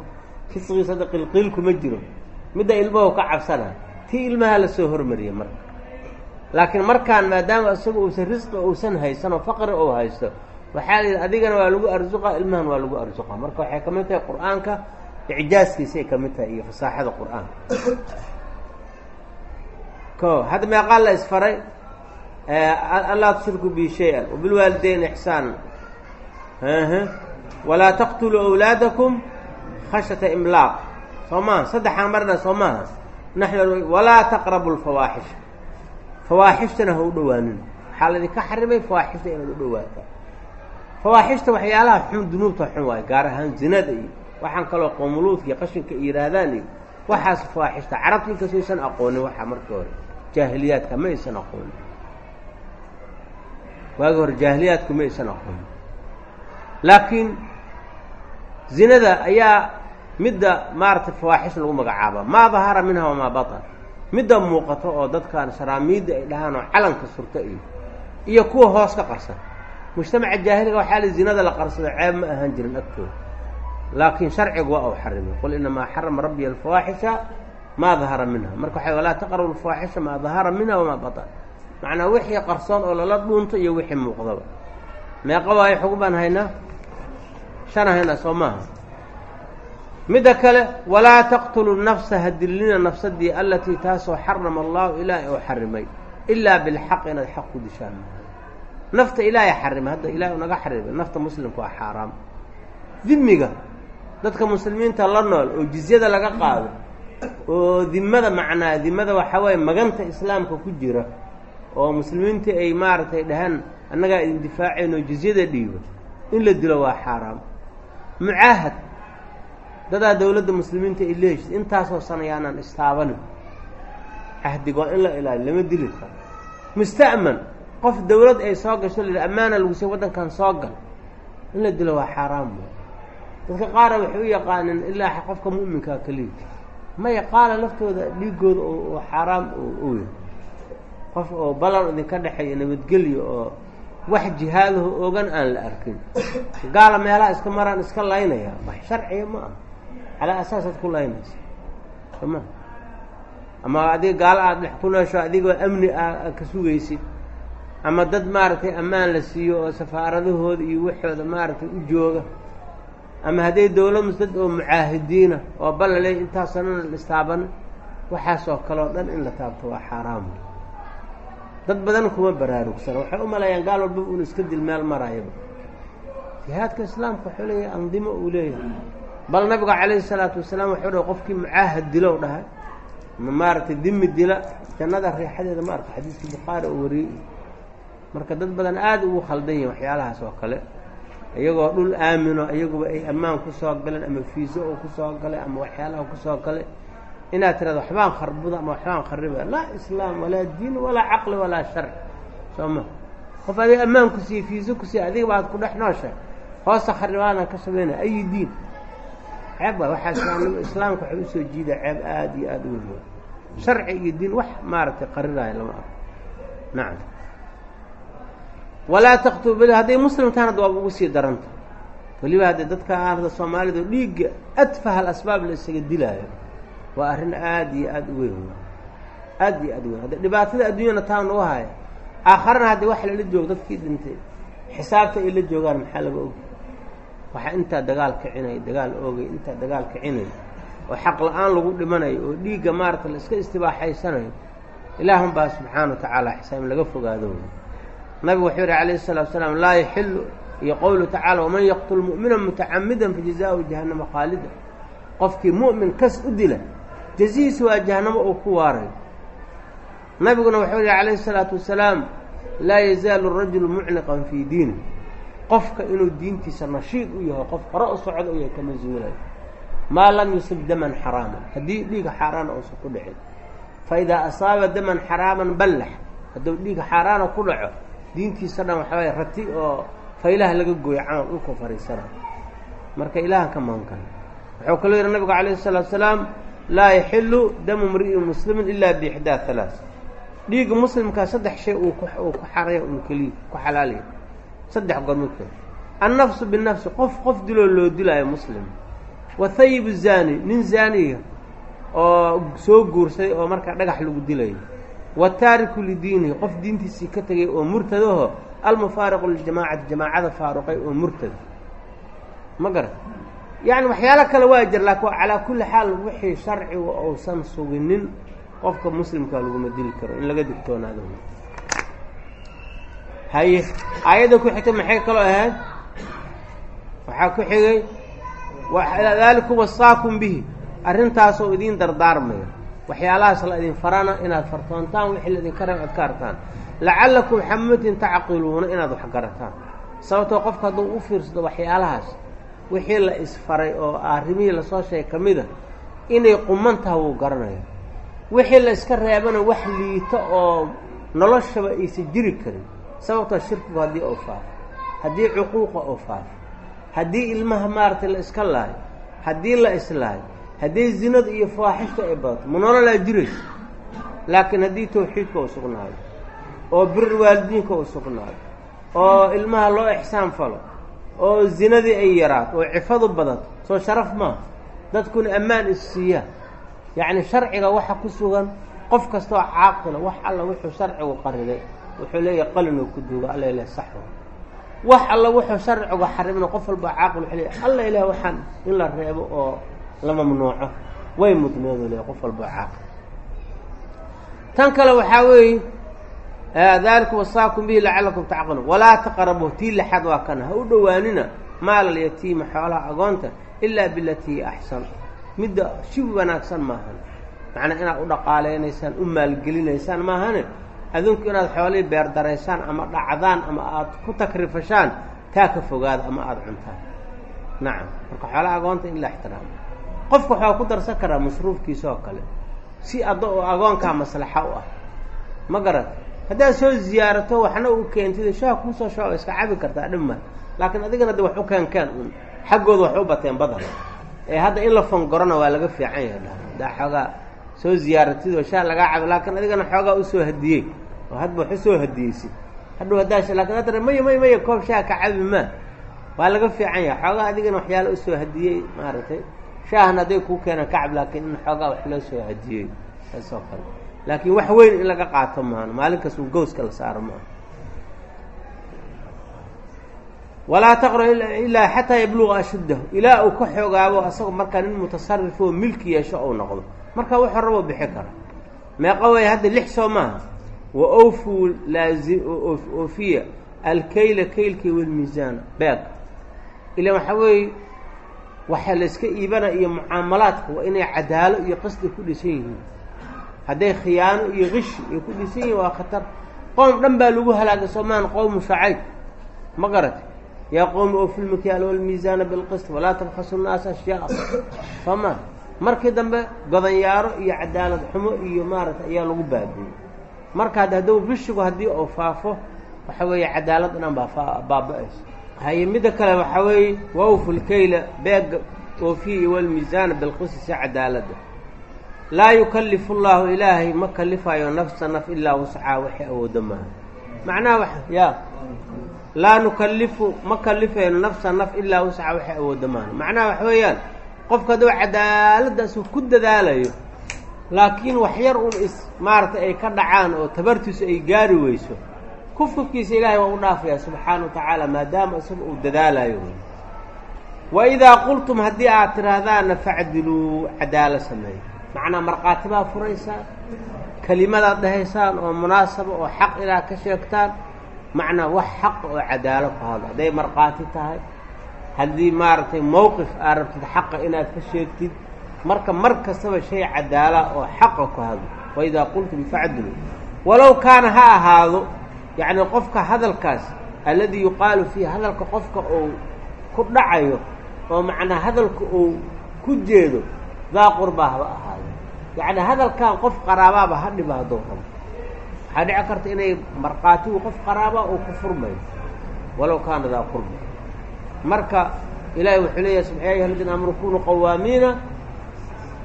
risqigiisa hadda qilqiil kuma jiro. Midda ilmahu ka cabsana tii ilmahaa la soo hormariyay marka. Laakiin markaan maadaama isaga uusan risqi uusan haysan oo faqri ou haysto waxaa la yidhi adigana waa lagu arsuqa ilmahan waa lagu arsuqa marka waxay ka mid tahay qur'aanka icjaaskiisay ka mid tahay iyo fasaaxada qur'aanka. Ko hadda meeqaa la isfaray anlaa tushriku bi shay-an wabilwaalidayn ixsaana walaa taqtuluu awlaadakum khashyata imlaaq soo maha saddexaan marna soo maaha naxnu walaa taqrabu lfawaaxisha fawaaxishtana ha u dhowaanin. Waxaa laydinka xarimay fawaaxishta inaad u dhowaataa fawaaxishta waxyaalaha xun dunuubta xun waayo gaar ahaan zinada iyo waxaan kaloo qoomuluudka iyo qashinka yihaahdaan iyo waxaas fawaaxishta carabta inkastoo aysan aqoonin waxaa markii hore. Jaahiliyaadka ma aysan aqoonin. Waagi hore jaahiliyaadku ma aysan aqoonin laakiin zinada ayaa midda maaragtay fawaaxish lagu magacaaba. Maa dahara minha wamaa batan midda muuqato oo dadkan sharaamiidda ay dhahaan oo calanka surta iyo iyo kuwa hoos ka qarsan. Mujtamaca jaahiliga waxaa li zinada la qarsado ceeb ma ahaan jirin agtooda. Laakiin sharcigu waa uu xarimay. Qul inamaa xarama rabbiya alfawaaxisha maa dahara minha. Marka waxa walaa taqrabu alfawaaxisha maa dahara minha wamaa batan macnaa wixii qarsoon oo lala dhuunto iyo wixii muuqdaba. Meeqa waayo xugu baan haynaa shan soo maaha. Midda kale walaa taqtulu nafsa hadilina nafsadii alatii taasoo xarama allahu ilaahay oo xarimay ilaa bilxaq inaad xaq ku dishaan. Nafta ilaahay xarimay hadda ilahay naga xarimay nafta muslimka waa xaaraam. Dimiga dadka muslimiinta la nool oo jizyada laga qaado oo dimada macnaa dimada waxaa weeye maganta islaamka ku jira oo muslimiinta ay maaragtay dhahaan annagaa idin difaaceen oo jizyada dhiiba in la dilo waa xaaraam mucaahad. Dadaa dawladda muslimiinta ay leeshid intaasoo sana yaanaan istaabanin. Cahdig waa in la ilaaliyo lama dili karo. Musta'man qof dawlad ay soo gasho la ammaana lagu siy waddankan soo gal. In la dilo waa xaaraam dadka qaara waxay u yaqaaneen ilaa qofka mu'minkaa keliya maya qaala laftooda dhiigooda oo xaaraam oo yahay qof oo ballan idinka dhexeeya nabadgelyo oo wax jihaadaho ogan aan la arkin. Gaala meelaha iska maraan iska laynaya wax sharciga ma aha. Calaa asaasaad ku laynaysa soma ama adiga gaalo aada dhex ku noosho adigoo amni ah ka sugaysid. Ama dad maaragtay ammaan la siiyo oo safaaradahooda iyo waxooda maaragtay u jooga. Ama hadday dawlad dad oo mucaahidiina oo ballale intaasana la istaaban waxaasoo kale oo dhan in la taabto waa xaaraam dad badan kuma baraarugsan. Waxay u maleeyaan gaal walba uun iska dil meel marayaba jihaadka islaamka wuxuu leeyahay andimo uu leeyahay. Bal nabiga calayhi salaatu wasalaam wuxuu dhahay qofkii mucaahad dilow dhahay ma maaragtay dimi dila jannada riixadeeda ma arka xadiiskii bukhaari oo wariyey. Marka dad badan aada ugu khaldan yihiin waxyaalahaas oo kale. Iyagoo dhul aamino iyaguba ay ammaan ku soo galeen ama fiiso oo ku soo galay ama waxyaalaha ku soo galay inaad tirahdo waxbaan kharbuda ama waxbaan khariba laa islaam walaa diin walaa caqli walaa sharc soo ma. Qof adiga ammaan ku siiye fiiso ku siiye adiga baad ku dhex nooshahay hoosta kharibaadan ka sameynaya ayi diin? Ceeb waay. Waxaa islaamka waxay u soo jiida ceeb aada iyo aada u sharci iyo diin wax maaragtay qarinaayo lama arko nacam walaa taqtu bel hadday muslim tahan hadda waaba ugu sii daranta. Weliba haddii dadka aada soomaalida dhiigga adfaha alasbaab la isaga dilaayo waa arrin aada iyo aada u weyn. Aada iyo aada u weyn. Hadda dhibaatada adduunyana taa nagu haya aakharana haddii wax lala joogo dadkii dhintay xisaabta ay la joogaan maxaa laga ogi waxaa intaa dagaal kicinay dagaal oogay intaa dagaal kicinay oo xaq la'aan lagu dhimanayo oo dhiigga maarata la iska istibaaxaysanayo ilaahun baa subxaana wa tacaala xisaab in laga fogaado. Nabigu wuxuu yihi calayhi salatu salaam laa yaxilu iyo qowluhu tacala waman yaqtul mu'mina mutacamidan fajazaau jahannama khaalida. Qofkii mu'min kas u dila jazihiisa waa jahanamo uu ku waarayo nabiguna wuxuu yihi calayhi salaatu wasalaam laa yazaalu rajulu mucniqan fii diini qofka inuu diintiisa nashiid u yaho qof hore u socdo u yahay kama zuulayo. Maa lam yusib daman xaraaman. Haddii dhiiga xaaraana uusan ku dhicin. Fa idaa asaaba daman xaraaman ballax. Hadduu dhiiga xaaraana ku dhaco diintiisa dhan waxaa waaya rati oo faylaha laga gooyo camal dhulku fariisana. Marka ilaahan ka maankan. Wuxuu kaloo yihi nabigu calayhi salaatu salaam laa yaxilu damu mri'in muslimin ilaa biixdaa halaaث dhiigga muslimkaa saddex shay uu ku xaraya un keliya ku xalaalaya saddex goor midkood annafsu binafsi qof qof diloo loo dilaayo muslim. Wathayib zaani nin zaaniya oo soo guursaday oo markaa dhagax lagu dilayo. Wataariku lidiinihi qof diintiisii ka tegay oo murtadaho almufaariqu liljamaacati jamaacada faaruqay oo murtada ma garan yacni waxyaalo kale waa jir laakin calaa kulli xaal wixii sharciga uusan suginin qofka muslimkaa laguma dili karo in laga digtoonaado haye aayadda ku xigta maxay kaloo ahayd? Waxaa ku xigay daaliku wasaakum bihi. Arrintaasoo idiin dardaarmaya waxyaalahaas la idin farana inaad fartoontaan wixii la idinka reeb aad ka artaan lacallakum xamatin tacqiluuna inaad wax garataan. Sababtoo qofka hadduu u fiirsado waxyaalahaas wixii la isfaray oo arrimihii la soo sheegay ka mid a inay qumantaha wuu garanaya wixii la iska reebana wax liito oo noloshaba aysan jiri karin sababtoo shirkigu haddii oo faafo haddii cuquuqa oo faafo haddii ilmaha maaragtay la iska laayo haddii la islaayo haddii zinada iyo faaxishta ay badato ma nololaa jiraysa laakiin haddii tawxiidka uu sugnaado oo birir waalidiinka uu sugnaado oo ilmaha loo ixsaan falo oo zinadii ay yaraato oo cifadu badato soo sharaf maaha dadkuna ammaan issiiyaan yacni sharciga waxa ku sugan qof kastaoo caaqila wax alla wuxuu sharcigu qariday. Wuxuu leeyahay qalinoo ku duuga alla ilaah saxo wax alla wuxuu sharcigu xarimna qof walba caaqil wuxuu leeyahay alla ilaah waxaan in la reebo oo la mamnuuco. Way mudneedu leeyahay qof walba caaqil. Tan kale waxaa weeye daalika wasaakum bihi lacalakum tacqiluun walaa taqrabu tii lixaad waa kana ha u dhowaanina maala alyatiima xoolaha agoonta ilaa bilatii axsan. Midda si wanaagsan maahan. Macnaa inaad u dhaqaaleynaysaan u maalgelinaysaan maahane? Adinku inaad xoolihii beerdaraysaan ama dhacdaan ama aada ku takrifashaan taa ka fogaada ama aada cuntaan. Nacam. Marka xoolaha agoonta in la ixtiraamo. Qofka waxaa ku darsan karaa masruufkiisa oo kale. Si addo oo agoonkaa maslaxa u ah. Ma garat haddaad soo ziyaarato waxna u keentid shaha kuusoo shooga iska cabi kartaa dhima laakiin adigana de wax u keenkeen un xaggooda wax u bateen badan. Ee hadda in la fongorona waa laga fiican yahay haddaa xoogaa soo ziyaaratid oo shaha lagaa cabi laakiin adigana xoogaa u soo hadiyey. Oo hadba wax u soo hadiyeysid hadhow haddaa laakiin haddana maya maya maya koob shaha ka cabi maa waa laga fiican yahay. Xoogaa adigana waxyaala u soo hadiyey maaragtay. Shaahan hadday kuu keenaan kacab laakiin in xoogaa wax loo soo hadiyey. Saas oo kale laakiin wax weyn in laga qaato maano. Maalin kas uu gowska la saaro maaha walaa taqra ilaa xataa yabluga ashuddahu. Ilaa uu ka xoogaabo asagoo markaa nin mutasarif oo milki yeesho ou noqdo. Markaa wuxuu rabo bixi kara. Meeqa way hadda lix soo maaha wa ofuu laazi oofiya alkayla kaylkii walmiisaana beeg. Ila waxaa weeye waxaa la iska iibana iyo mucaamalaadka waa inay cadaalo iyo qasdi ku dhisan yihiin hadday khiyaano iyo kishi ay ku dhisan yihiin waa khatar. Qoom dhan baa lagu halaagay soomaan qowmu shacayb ma garati yaa qowmi oo filmikyaal walmiisaana bilqist walaa tabkhasu nnaasa ashyaa. Sooma markii dambe godanyaaro iyo cadaalad xumo iyo maaragtay ayaa lagu baabiyey. Marka ad hadduu bishigu haddii uu faafo waxa weeye cadaalad dhan baa baaba-ayso. Haye midda kale waxaa weeye wawfu lkayla beega oofiya iyo walmiisaana bilqisti si cadaaladda laa yukallifu llaahu ilaahay ma kalifayo nafsa naf ilaa wascaa waxay awoodo maaha. Macnaha wa ya. Laa nukallifu ma kalifayno nafsa naf ilaa wascaa waxay awoodo maaha. Macnaha waxa weeyaan qofka hadduu cadaaladdaas ku dadaalayo laakiin wax yar un is maaragtay ay ka dhacaan oo tabartiisu ay gaari weyso kufkufkiisa ilaahay waa u dhaafayaa subxaana wa tacaala maadaama isaga uu dadaalayo wa idaa qultum haddii aad tidhaahdaana facdiluu cadaalo sameeya macnaa markhaati baa furaysaan kelimadaad dhahaysaan oo munaasaba oo xaq ilaah ka sheegtaan macnaa wax xaq oo cadaalo ku hadlo hadday markhaati tahay haddii maaragtay mowqif aad rabtid xaqa inaad ka sheegtid marka mar kastaba shay cadaala oo xaqa ku hadlo wa idaa qultum facdiluu walow kaana ha ahaado yacni qofka hadalkaas alladii yuqaalu fiihi hadalka qofka uu ku dhacayo oo macnaa hadalka uu ku jeedo daa qurbaa haba ahaado yacni hadalkan qof qaraabaaba ha dhiba hadduu rabo waxaa dhici karta inay markhaatigu qof qaraabaa uu ku furmayo walow kaana daa qurba marka ilaahay wuxuu leeyahay sub aladiina aamanu kunuu qawaamiina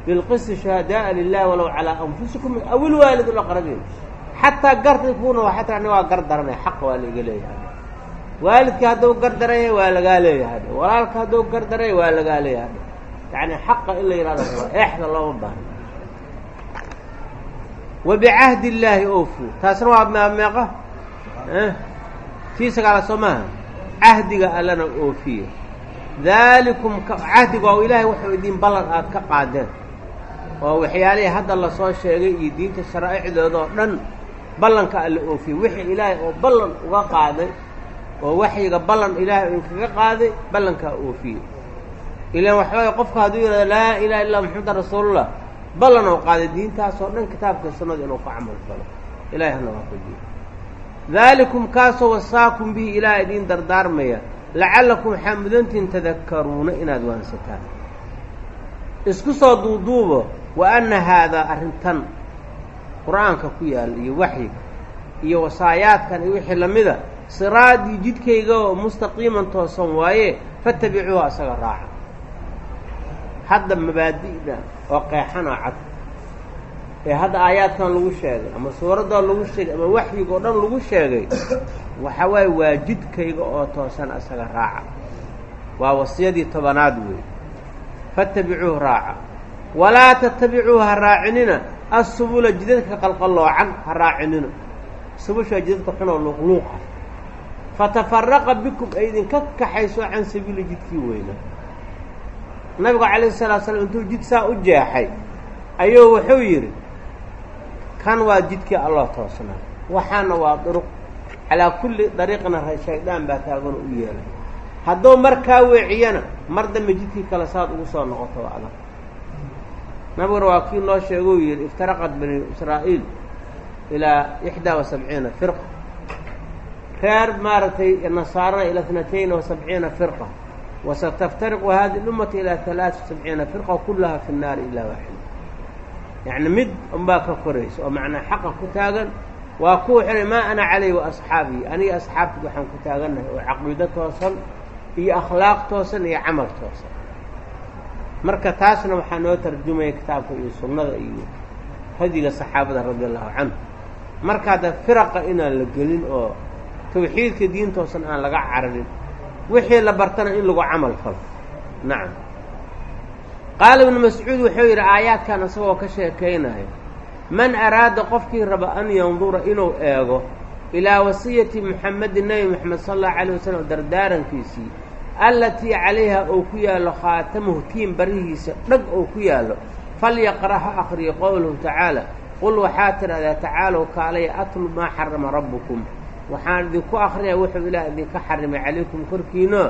bilqisti shuhadaaa lilahi walow calaa anfusikum aw ilwaalid laqrabiin xataa garta kuna waata ni waa gar daranaya xaqa waa laiga leeyahay waalidka hadduu gar waa lagaa leeyahay walaalka hadduu gar waa lagaa leeyahay yani xaqa in la yihahdo eexda looma baahno wa bicahdi illaahi oofuu taasna waa meemeeqa tii sagaala soo maaha cahdiga allana oofiya daalikum cahdiga oo ilaahay wuxuu idin ballan aada ka qaadeen oo waxyaalihii hadda la soo sheegay iyo diinta sharaa'icdooda oo dhan ballanka alla oofiya wixii ilaahay oo ballan uga qaaday oo waxyiga ballan ilaahay inkaga qaaday ballankaa oofiye ilaan waxawaaya qofka hadduu yidhahdo laa ilaha illa maxamedan rasuulullah ballan oo qaaday diintaasoo dhan kitaabka sunnada inuu ka camal falo. Ilahay hana waafajiyo daalikum kaasoo wasaakum bihi ilaah idiin dardaarmaya lacallakum waxaa mudantiin tadakkaruuna inaad waansataan. Isku soo duuduubo wa anna haadaa arrintan qur'aanka ku yaalla iyo waxyiga iyo wasaayaadkan iyo wixii lamida siraadii jidkayga oo mustaqiiman toosan waaye fatabicuuha asaga raaca hadda mabaadi'da oo qeexan oo cad. Ee hadda aayaadkan lagu sheegay ama suuraddaa lagu sheegay ama waxyiga oo dhan lagu sheegay waxa waaye waa jidkayga oo toosan asaga raaca. Waa wasiyadii tobanaad weey fattabicuuh raaca. Walaa tatabicuu ha raacinina. Assubula jidadka qalqalloocan ha raacinina. Subushaa jidadka xunoo luuqluuqa fatafaraqa bikum ay idinka kaxayso can sabiili jidkii weynaa nabigu calayhi salatu slam intuu jid saa u jeexay ayuu wuxuu yidhi kan waa jidkii allah toosnaa waxaana waa duruq. Calaa kulli dariiqna shaydaan baa taagano u yeelay. Hadduu markaa weeciyana mar dambe jidkii kale saad ugu soo noqoto waa adag. Nabiguna waa kii noo sheeguu yidhi iftaraqat bani israa'iil ilaa ixdaa wa sabciina firqa. Reer maaragtay nasaarana ilaa اtnatayn wa sabciina firqa wasataftariqu hadi اlummata ilaa alaaa sabciina firqa kullaha fi الnaari ilaa waaxida yacni mid unbaa ka koraysa oo macnaa xaqa ku taagan waa kuwa xidhay maa ana calayh wa asxaabii aniga asxaabtid waxaan ku taagannahay oo caqiido toosan iyo akhlaaq toosan iyo camal toosan marka taasna waxaa noo tarjumaya kitaabka iyo sunnada iyo hadiga saxaabada radi allahu canhu marka hadda firaqa inaan la gelin oo tawxiidka diintoosan aan laga cararin wixii la bartana in lagu camal falo. Nacam qaala ibnu mascuud wuxuu yidhi aayaadkan isagoo ka sheekaynayo man araada qofkii raba an yandura inuu eego ilaa wasiyati muxamedin nebi moxamed sala allahu alayh wasalam dardaarankiisii allatii calayha uu ku yaallo khaatamuhu tiin barihiisa dhag uu ku yaallo falyaqra' ha akhriyo qowlahu tacaala qul waxaa tidhahdaa tacaalow kaalaya atlu maa xarama rabbukum waxaan idinku akrinaya wuxuu ilaah idinka xarimay calaykum korkiino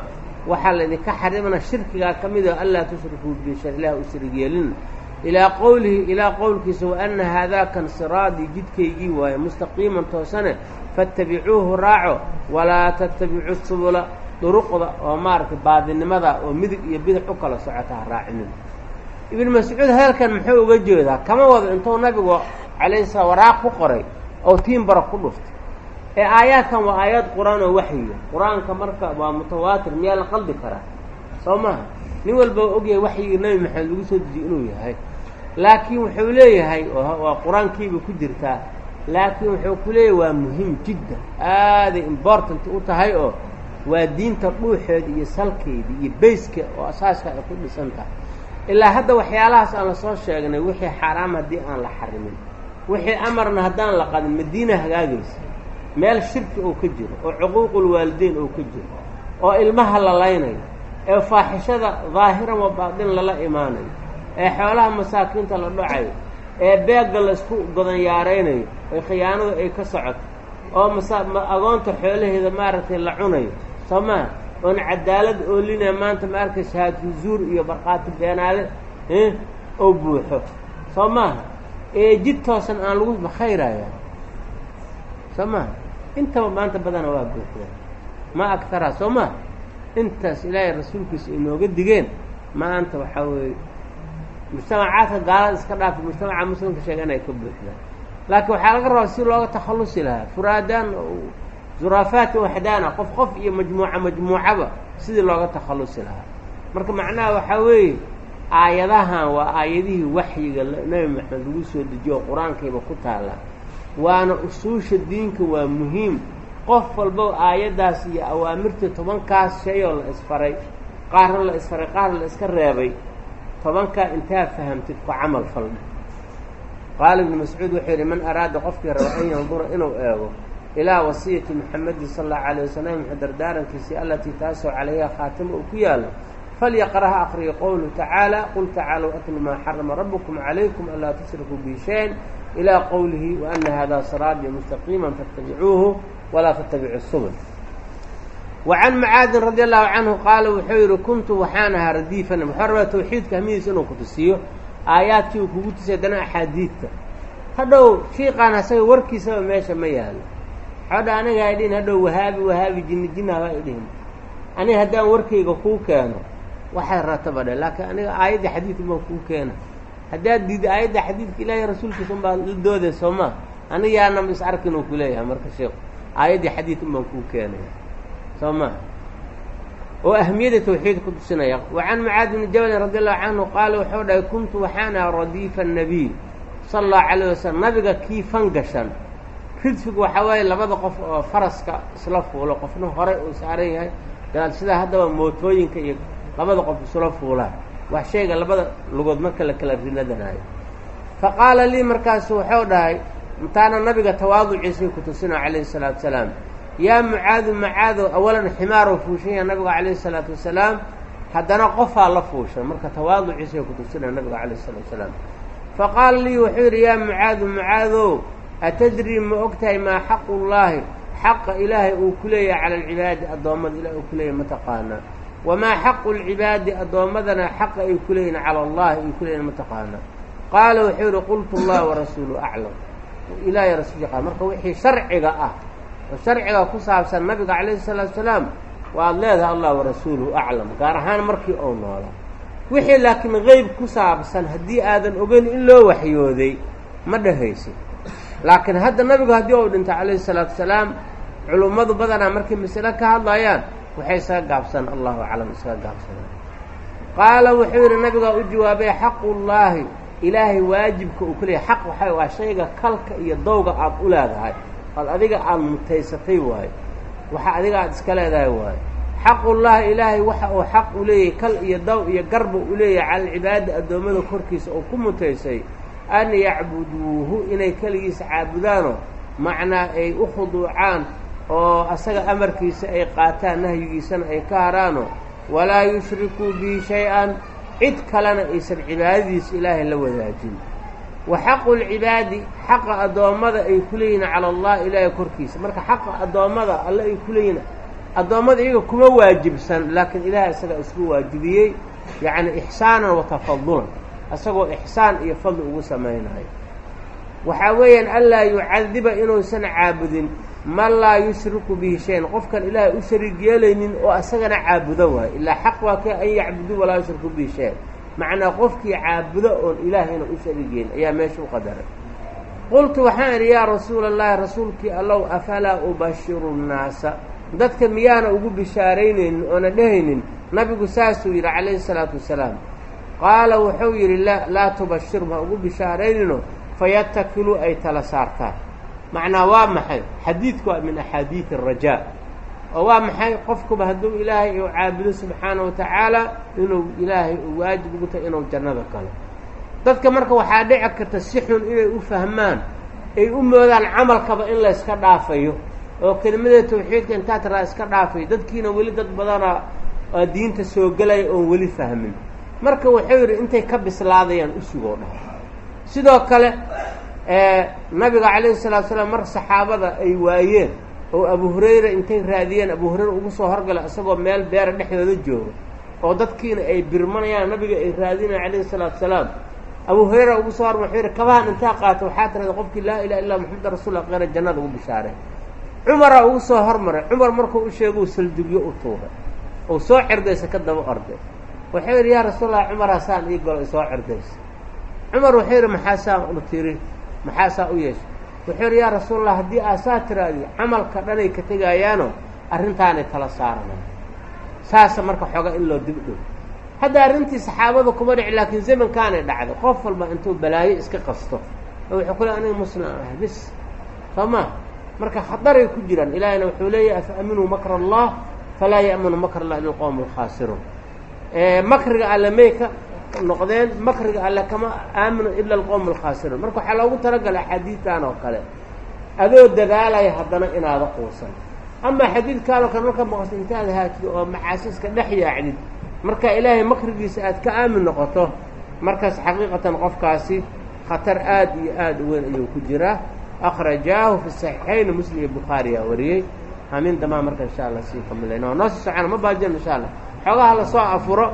waxaa laydinka xarimana shirkigaa ka mid oo anlaa tushrikuu bisha ilaah u shirig yeelina ilaa qowlihi ilaa qowlkiisa wa anna haadaakan siraadii jidkaygii waaye mustaqiiman toosane fattabicuuhu raaco walaa tattabicu subula duruqda oo maaragtay baadinimada oo midig iyo bidix u kala socota ha raacinin. Ibnu mascuud hadalkan muxuu uga jeedaa kama wado intuu nabigu calayhi salaam waraaq ku qoray oo tiimbara ku dhuftay ee aayaadkan waa aayaad qur'aan oo waxyiga qur'aanka marka waa mutawaatir miyaa la qaldi karaa? Soo maha nin walba ogyahay waxyigii nebi maxamed lagu soo dejiyey inuu yahay. Laakiin wuxuu leeyahay waa qur'aankiiba ku jirtaa laakiin wuxuu ku leeyahay waa muhiim jiddan aaday important u tahay oo waa diinta dhuuxeeda iyo salkeeda iyo bayska oo asaaska ay ku dhisan tahay. Ilaa hadda waxyaalahaas aan la soo sheegnay wixii xaaraam haddii aan la xarimin. Wixii amarna haddaan la qadin madiina hagaagaysa meel shirki oo ka jiro oo cuquuqulwaalideyn oo ka jiro oo ilmaha la laynayo ee faaxishada daahiran wa baatin lala imaanayo ee xoolaha masaakiinta la dhacayo ee beegga laysku godanyaaraynayo ee khiyaanadu ay ka socoto oo agoonta xoolaheeda maaragtay la cunayo soo maha oon cadaalad oolinaya maanta ma arkay zuur iyo barqaati beenaale oo buuxo soo maaha ee jid toosan aan lagu bakhayraya soo maha intaba maanta badana waa buuxdaan ma agtaraa soo maha intaas ilaahay rasuulkiisa inooga digeen maanta waxaa weeye mujtamacaadka gaalada iska dhaafa mujtamaca muslimka sheega inay ka buuxdaan laakiin waxaa laga rabaa si looga takhallusi lahaa furaadaan zuraafaati waxdaana qof qof iyo majmuuca majmuucaba sidii looga takhallusi lahaa. Marka macnaha waxaa weeye aayadahan waa aayadihii waxyiga nebi maxamed lagu soo dejiyo oo qur'aankayba ku taalla waana usuusha diinka waa muhiim. Qof walbo aayaddaas iyo awaamirta tobankaas shayoo la isfaray qaarna la isfaray qaarna la iska reebay tobankaa intaa fahamtid ku camal faldhi qaala ibnu mascuud wuxuu yidhi man araada qofkii raba an yandura inuu eego ilaa wasiyati maxamedin sala allahu alayh wasalam dardaarankiisii allatii taasoo calayha khaatima uu ku yaalo falyaqra ha akriyo qowluhu tacaala qul tacaalow atlu maa xarama rabbukum calaykum anlaa tushrikuu bi shayin ilaa qowlihi waana hada siraabii mustaqiima fattabicuuhu walaa tattabicu subul wacan mucaadin radi allahu canhu qaala wuxuu yidhi kuntu waxaan ahaa radiifan wuxuu rabaa tawxiidka hamidiisa inuu ku tusiyo aayaadkii uu kugu tusay haddana axaadiidta hadhow shiiqaan asaga warkiisaba meesha ma yaalo xodha aniga hay dhihin hadhow wahaabi wahaabi jinni jinni haba ay dhihin aniga haddaan warkayga kuu keeno waxay rataba dhe laakiin aniga aayadda xadiidka baan kuu keena haddaad diida aayadda xadiidka ilaahay rasuulkiisa un la dooday soo ma? Aniga yaanama is arkin uu kuleeyahay marka sheekhu aayaddii xadiid un baan kuu keenaya soo ma? Oo ahmiyadda tawxiid ku tusinaya wa can mucaad bni jabalin radi allahu canhu qaala wuxuu dhahay kuntu waxaan aha radiifa annabiy sala allahu calayh wasalam nabiga kii fangashan ridfigu waxaa waaye labada qof oo faraska isla fuulo qofna horey uu saaran yahay gadaal sidaa haddaba mootooyinka iyo labada qof isula fuulaan. Wax shayga labada lugood marka la kala riladanayo. Fa qaala lii markaasu wuxuu dhahay intaana nabiga tawaaduciisay ku tusina calayhi salaatu wasalaam yaa mucaadu macaadow awalan ximaarow fuushan yaha nabiga calayhi salaatu wasalaam haddana qofaa la fuushan marka tawaaduciisay ku tusina nabiga calayhi salatu wasalaam fa qaala lii wuxuu yidhi yaa mucaadu mucaadow atadrii ma og tahay maa xaqullaahi xaqa ilaahay uu ku leeyahay cala alcibaadi addoommada ilahi uu ku leeyahay mataqaanaa wamaa xaqu lcibaadi addoommadana xaqa ay ku leeyihiin cala allahi ay ku leeyihiin mataqaanaa qaala wuxuu yidhi qultu allah warasuulu aclam ilaahay rasuulka marka wixii sharciga ah oo sharciga ku saabsan nabiga calayhi salaatu salaam waad leedahay allah warasuuluhu aclam gaar ahaan markii ou noolaa wixii laakiin qeyb ku saabsan haddii aadan ogeyn in loo waxyooday ma dhahaysid laakiin hadda nabigu haddii uu dhintay calayhi salaatu wasalaam culummadu badanaa markay masale ka hadlayaan waxay isaga gaabsan allahu aclam isaga gaabsanaa qaala wuxuu yidhi nabigaa u jawaabay xaqullaahi ilaahay waajibka uu ku leeyahay xaq waxay waa shayga kalka iyo dowga aad u leedahay ood adiga aada mutaysatay waayo waxa adiga aada iska leedahay waayo xaqullaahi ilaahay waxa uu xaq u leeyahay kal iyo dow iyo garba u leeyahay cala alcibaadi addoommada korkiisa oo ku mutaysay an yacbuduuhu inay keligiisa caabudaano macnaa ay u khuduucaan oo asaga amarkiisa ay qaataan nahyigiisana ay ka haraano walaa yushrikuu bihi shay-an cid kalena aysan cibaadadiisa ilaahay la wadaajin. Wa xaqu lcibaadi xaqa addoommada ay ku leeyihiin cala allah ilaahay korkiisa. Marka xaqa addoommada alle ay ku leeyihiin addoommada iyaga kuma waajibsan laakiin ilaahay isagaa isku waajibiyey yacni ixsaanan wa tafadulan isagoo ixsaan iyo fadli ugu samaynayo. Waxaa weeyaan anlaa yucadiba inuusan caabudin man laa yushriku bihi shayan qofkan ilaahay u shariig yeelaynin oo asagana caabudo waayo ilaa xaq waa ka an yacbuduu walaa yushriku bihi shayan. Macnaa qofkii caabudo oon ilaahayna u shariig yeelin ayaa meesha u qadaray. Qultu waxaan idhi yaa rasuula allahi rasuulkii allow afalaa ubashiru nnaasa? Dadka miyaana ugu bishaaraynaynin oona dhehaynin nabigu saasuu yidhi calayhi salaatu wasalaam qaala wuxuu yidhi la laa tubashirhum ha ugu bishaaraynino fayatakiluu ay tala saartaan macnaa waa maxay? Xadiidku waa min axaadiidi arajaa oo waa maxay? Qofkuba hadduu ilaahay uu caabudo subxaana wa tacaala inuu ilaahay uu waajib ugu tahay inuu jannada galo. Dadka marka waxaa dhici karta si xun inay u fahmaan ay u moodaan camalkaba in la yska dhaafayo oo kelimadee tawxiidka intaa tiraa iska dhaafayo dadkiina weli dad badana oo diinta soo gelaya oon weli fahmin. Marka wuxuu yidhi intay ka bislaadayaan usugoo dhahay sidoo kale nabiga calayhi salatu salaam mar saxaabada ay waayeen oo abu hurayra intay raadiyeen abu hurayra ugu soo horgala isagoo meel beera dhexdooda jooga oo dadkiina ay birmanayaan nabiga ay raadinayan calayhi salaatu salaam. Abu hurayra ugu soo hormar wuxuu yidhi kabahan intaa qaata waxaa tirada qofkii laa ilaha illa maxameda rasulla qeera jannada ugu bishaarey cumara ugu soo hormaray. Cumar markuu u sheegou saldugyo u tuuray ou soo cerdaysa ka daba orday. Wuxuu yidhi yaa rasuulallah cumaraasaan ii golo soo cerdaysa cumar wuxuu yidhi maxaasaa u tiri maxaasaa u yeeshay wuxuu yidhi yaa rasuulallah haddii aasaa tiraadi camalka dhanay ka tegaayaano arrintaanay tala saaranay saasa marka xooga in loo dib dhow. Hadda arrintii saxaabada kuma dhici laakiin zamankaanay dhacday qof walba intuu balaayo iska qasto. Oo wuxuu ku aniga muslim aan ahay bis. Soo ma marka khadaray ku jiraan ilaahayna wuxuu leeyahay afa aminuu makra allah falaa ya'manu makr allah ila alqowm alkhaasiruun makriga ka noqdeen makriga alle kama aamino ila alqowm alkhaasiruun marka waxaa loogu talagalay xadiidkan oo kale adoo dadaalaya haddana inaada quusan. Amaa xadiidkaan oo kale marka maqasto intaad haatid oo macaasiska dhex yaacdid marka ilaahay makrigiisa aad ka aamin noqoto markaas xaqiiqatan qofkaasi khatar aad iyo aad u weyn ayuu ku jiraa. Akhrajaahu fi saxiixayn muslim iyo bukhaariyaa wariyey. Hamin damaa marka insha allah sii kamilayna waa noo sii socona ma baajin insha allah. Xoogaha la soo afuro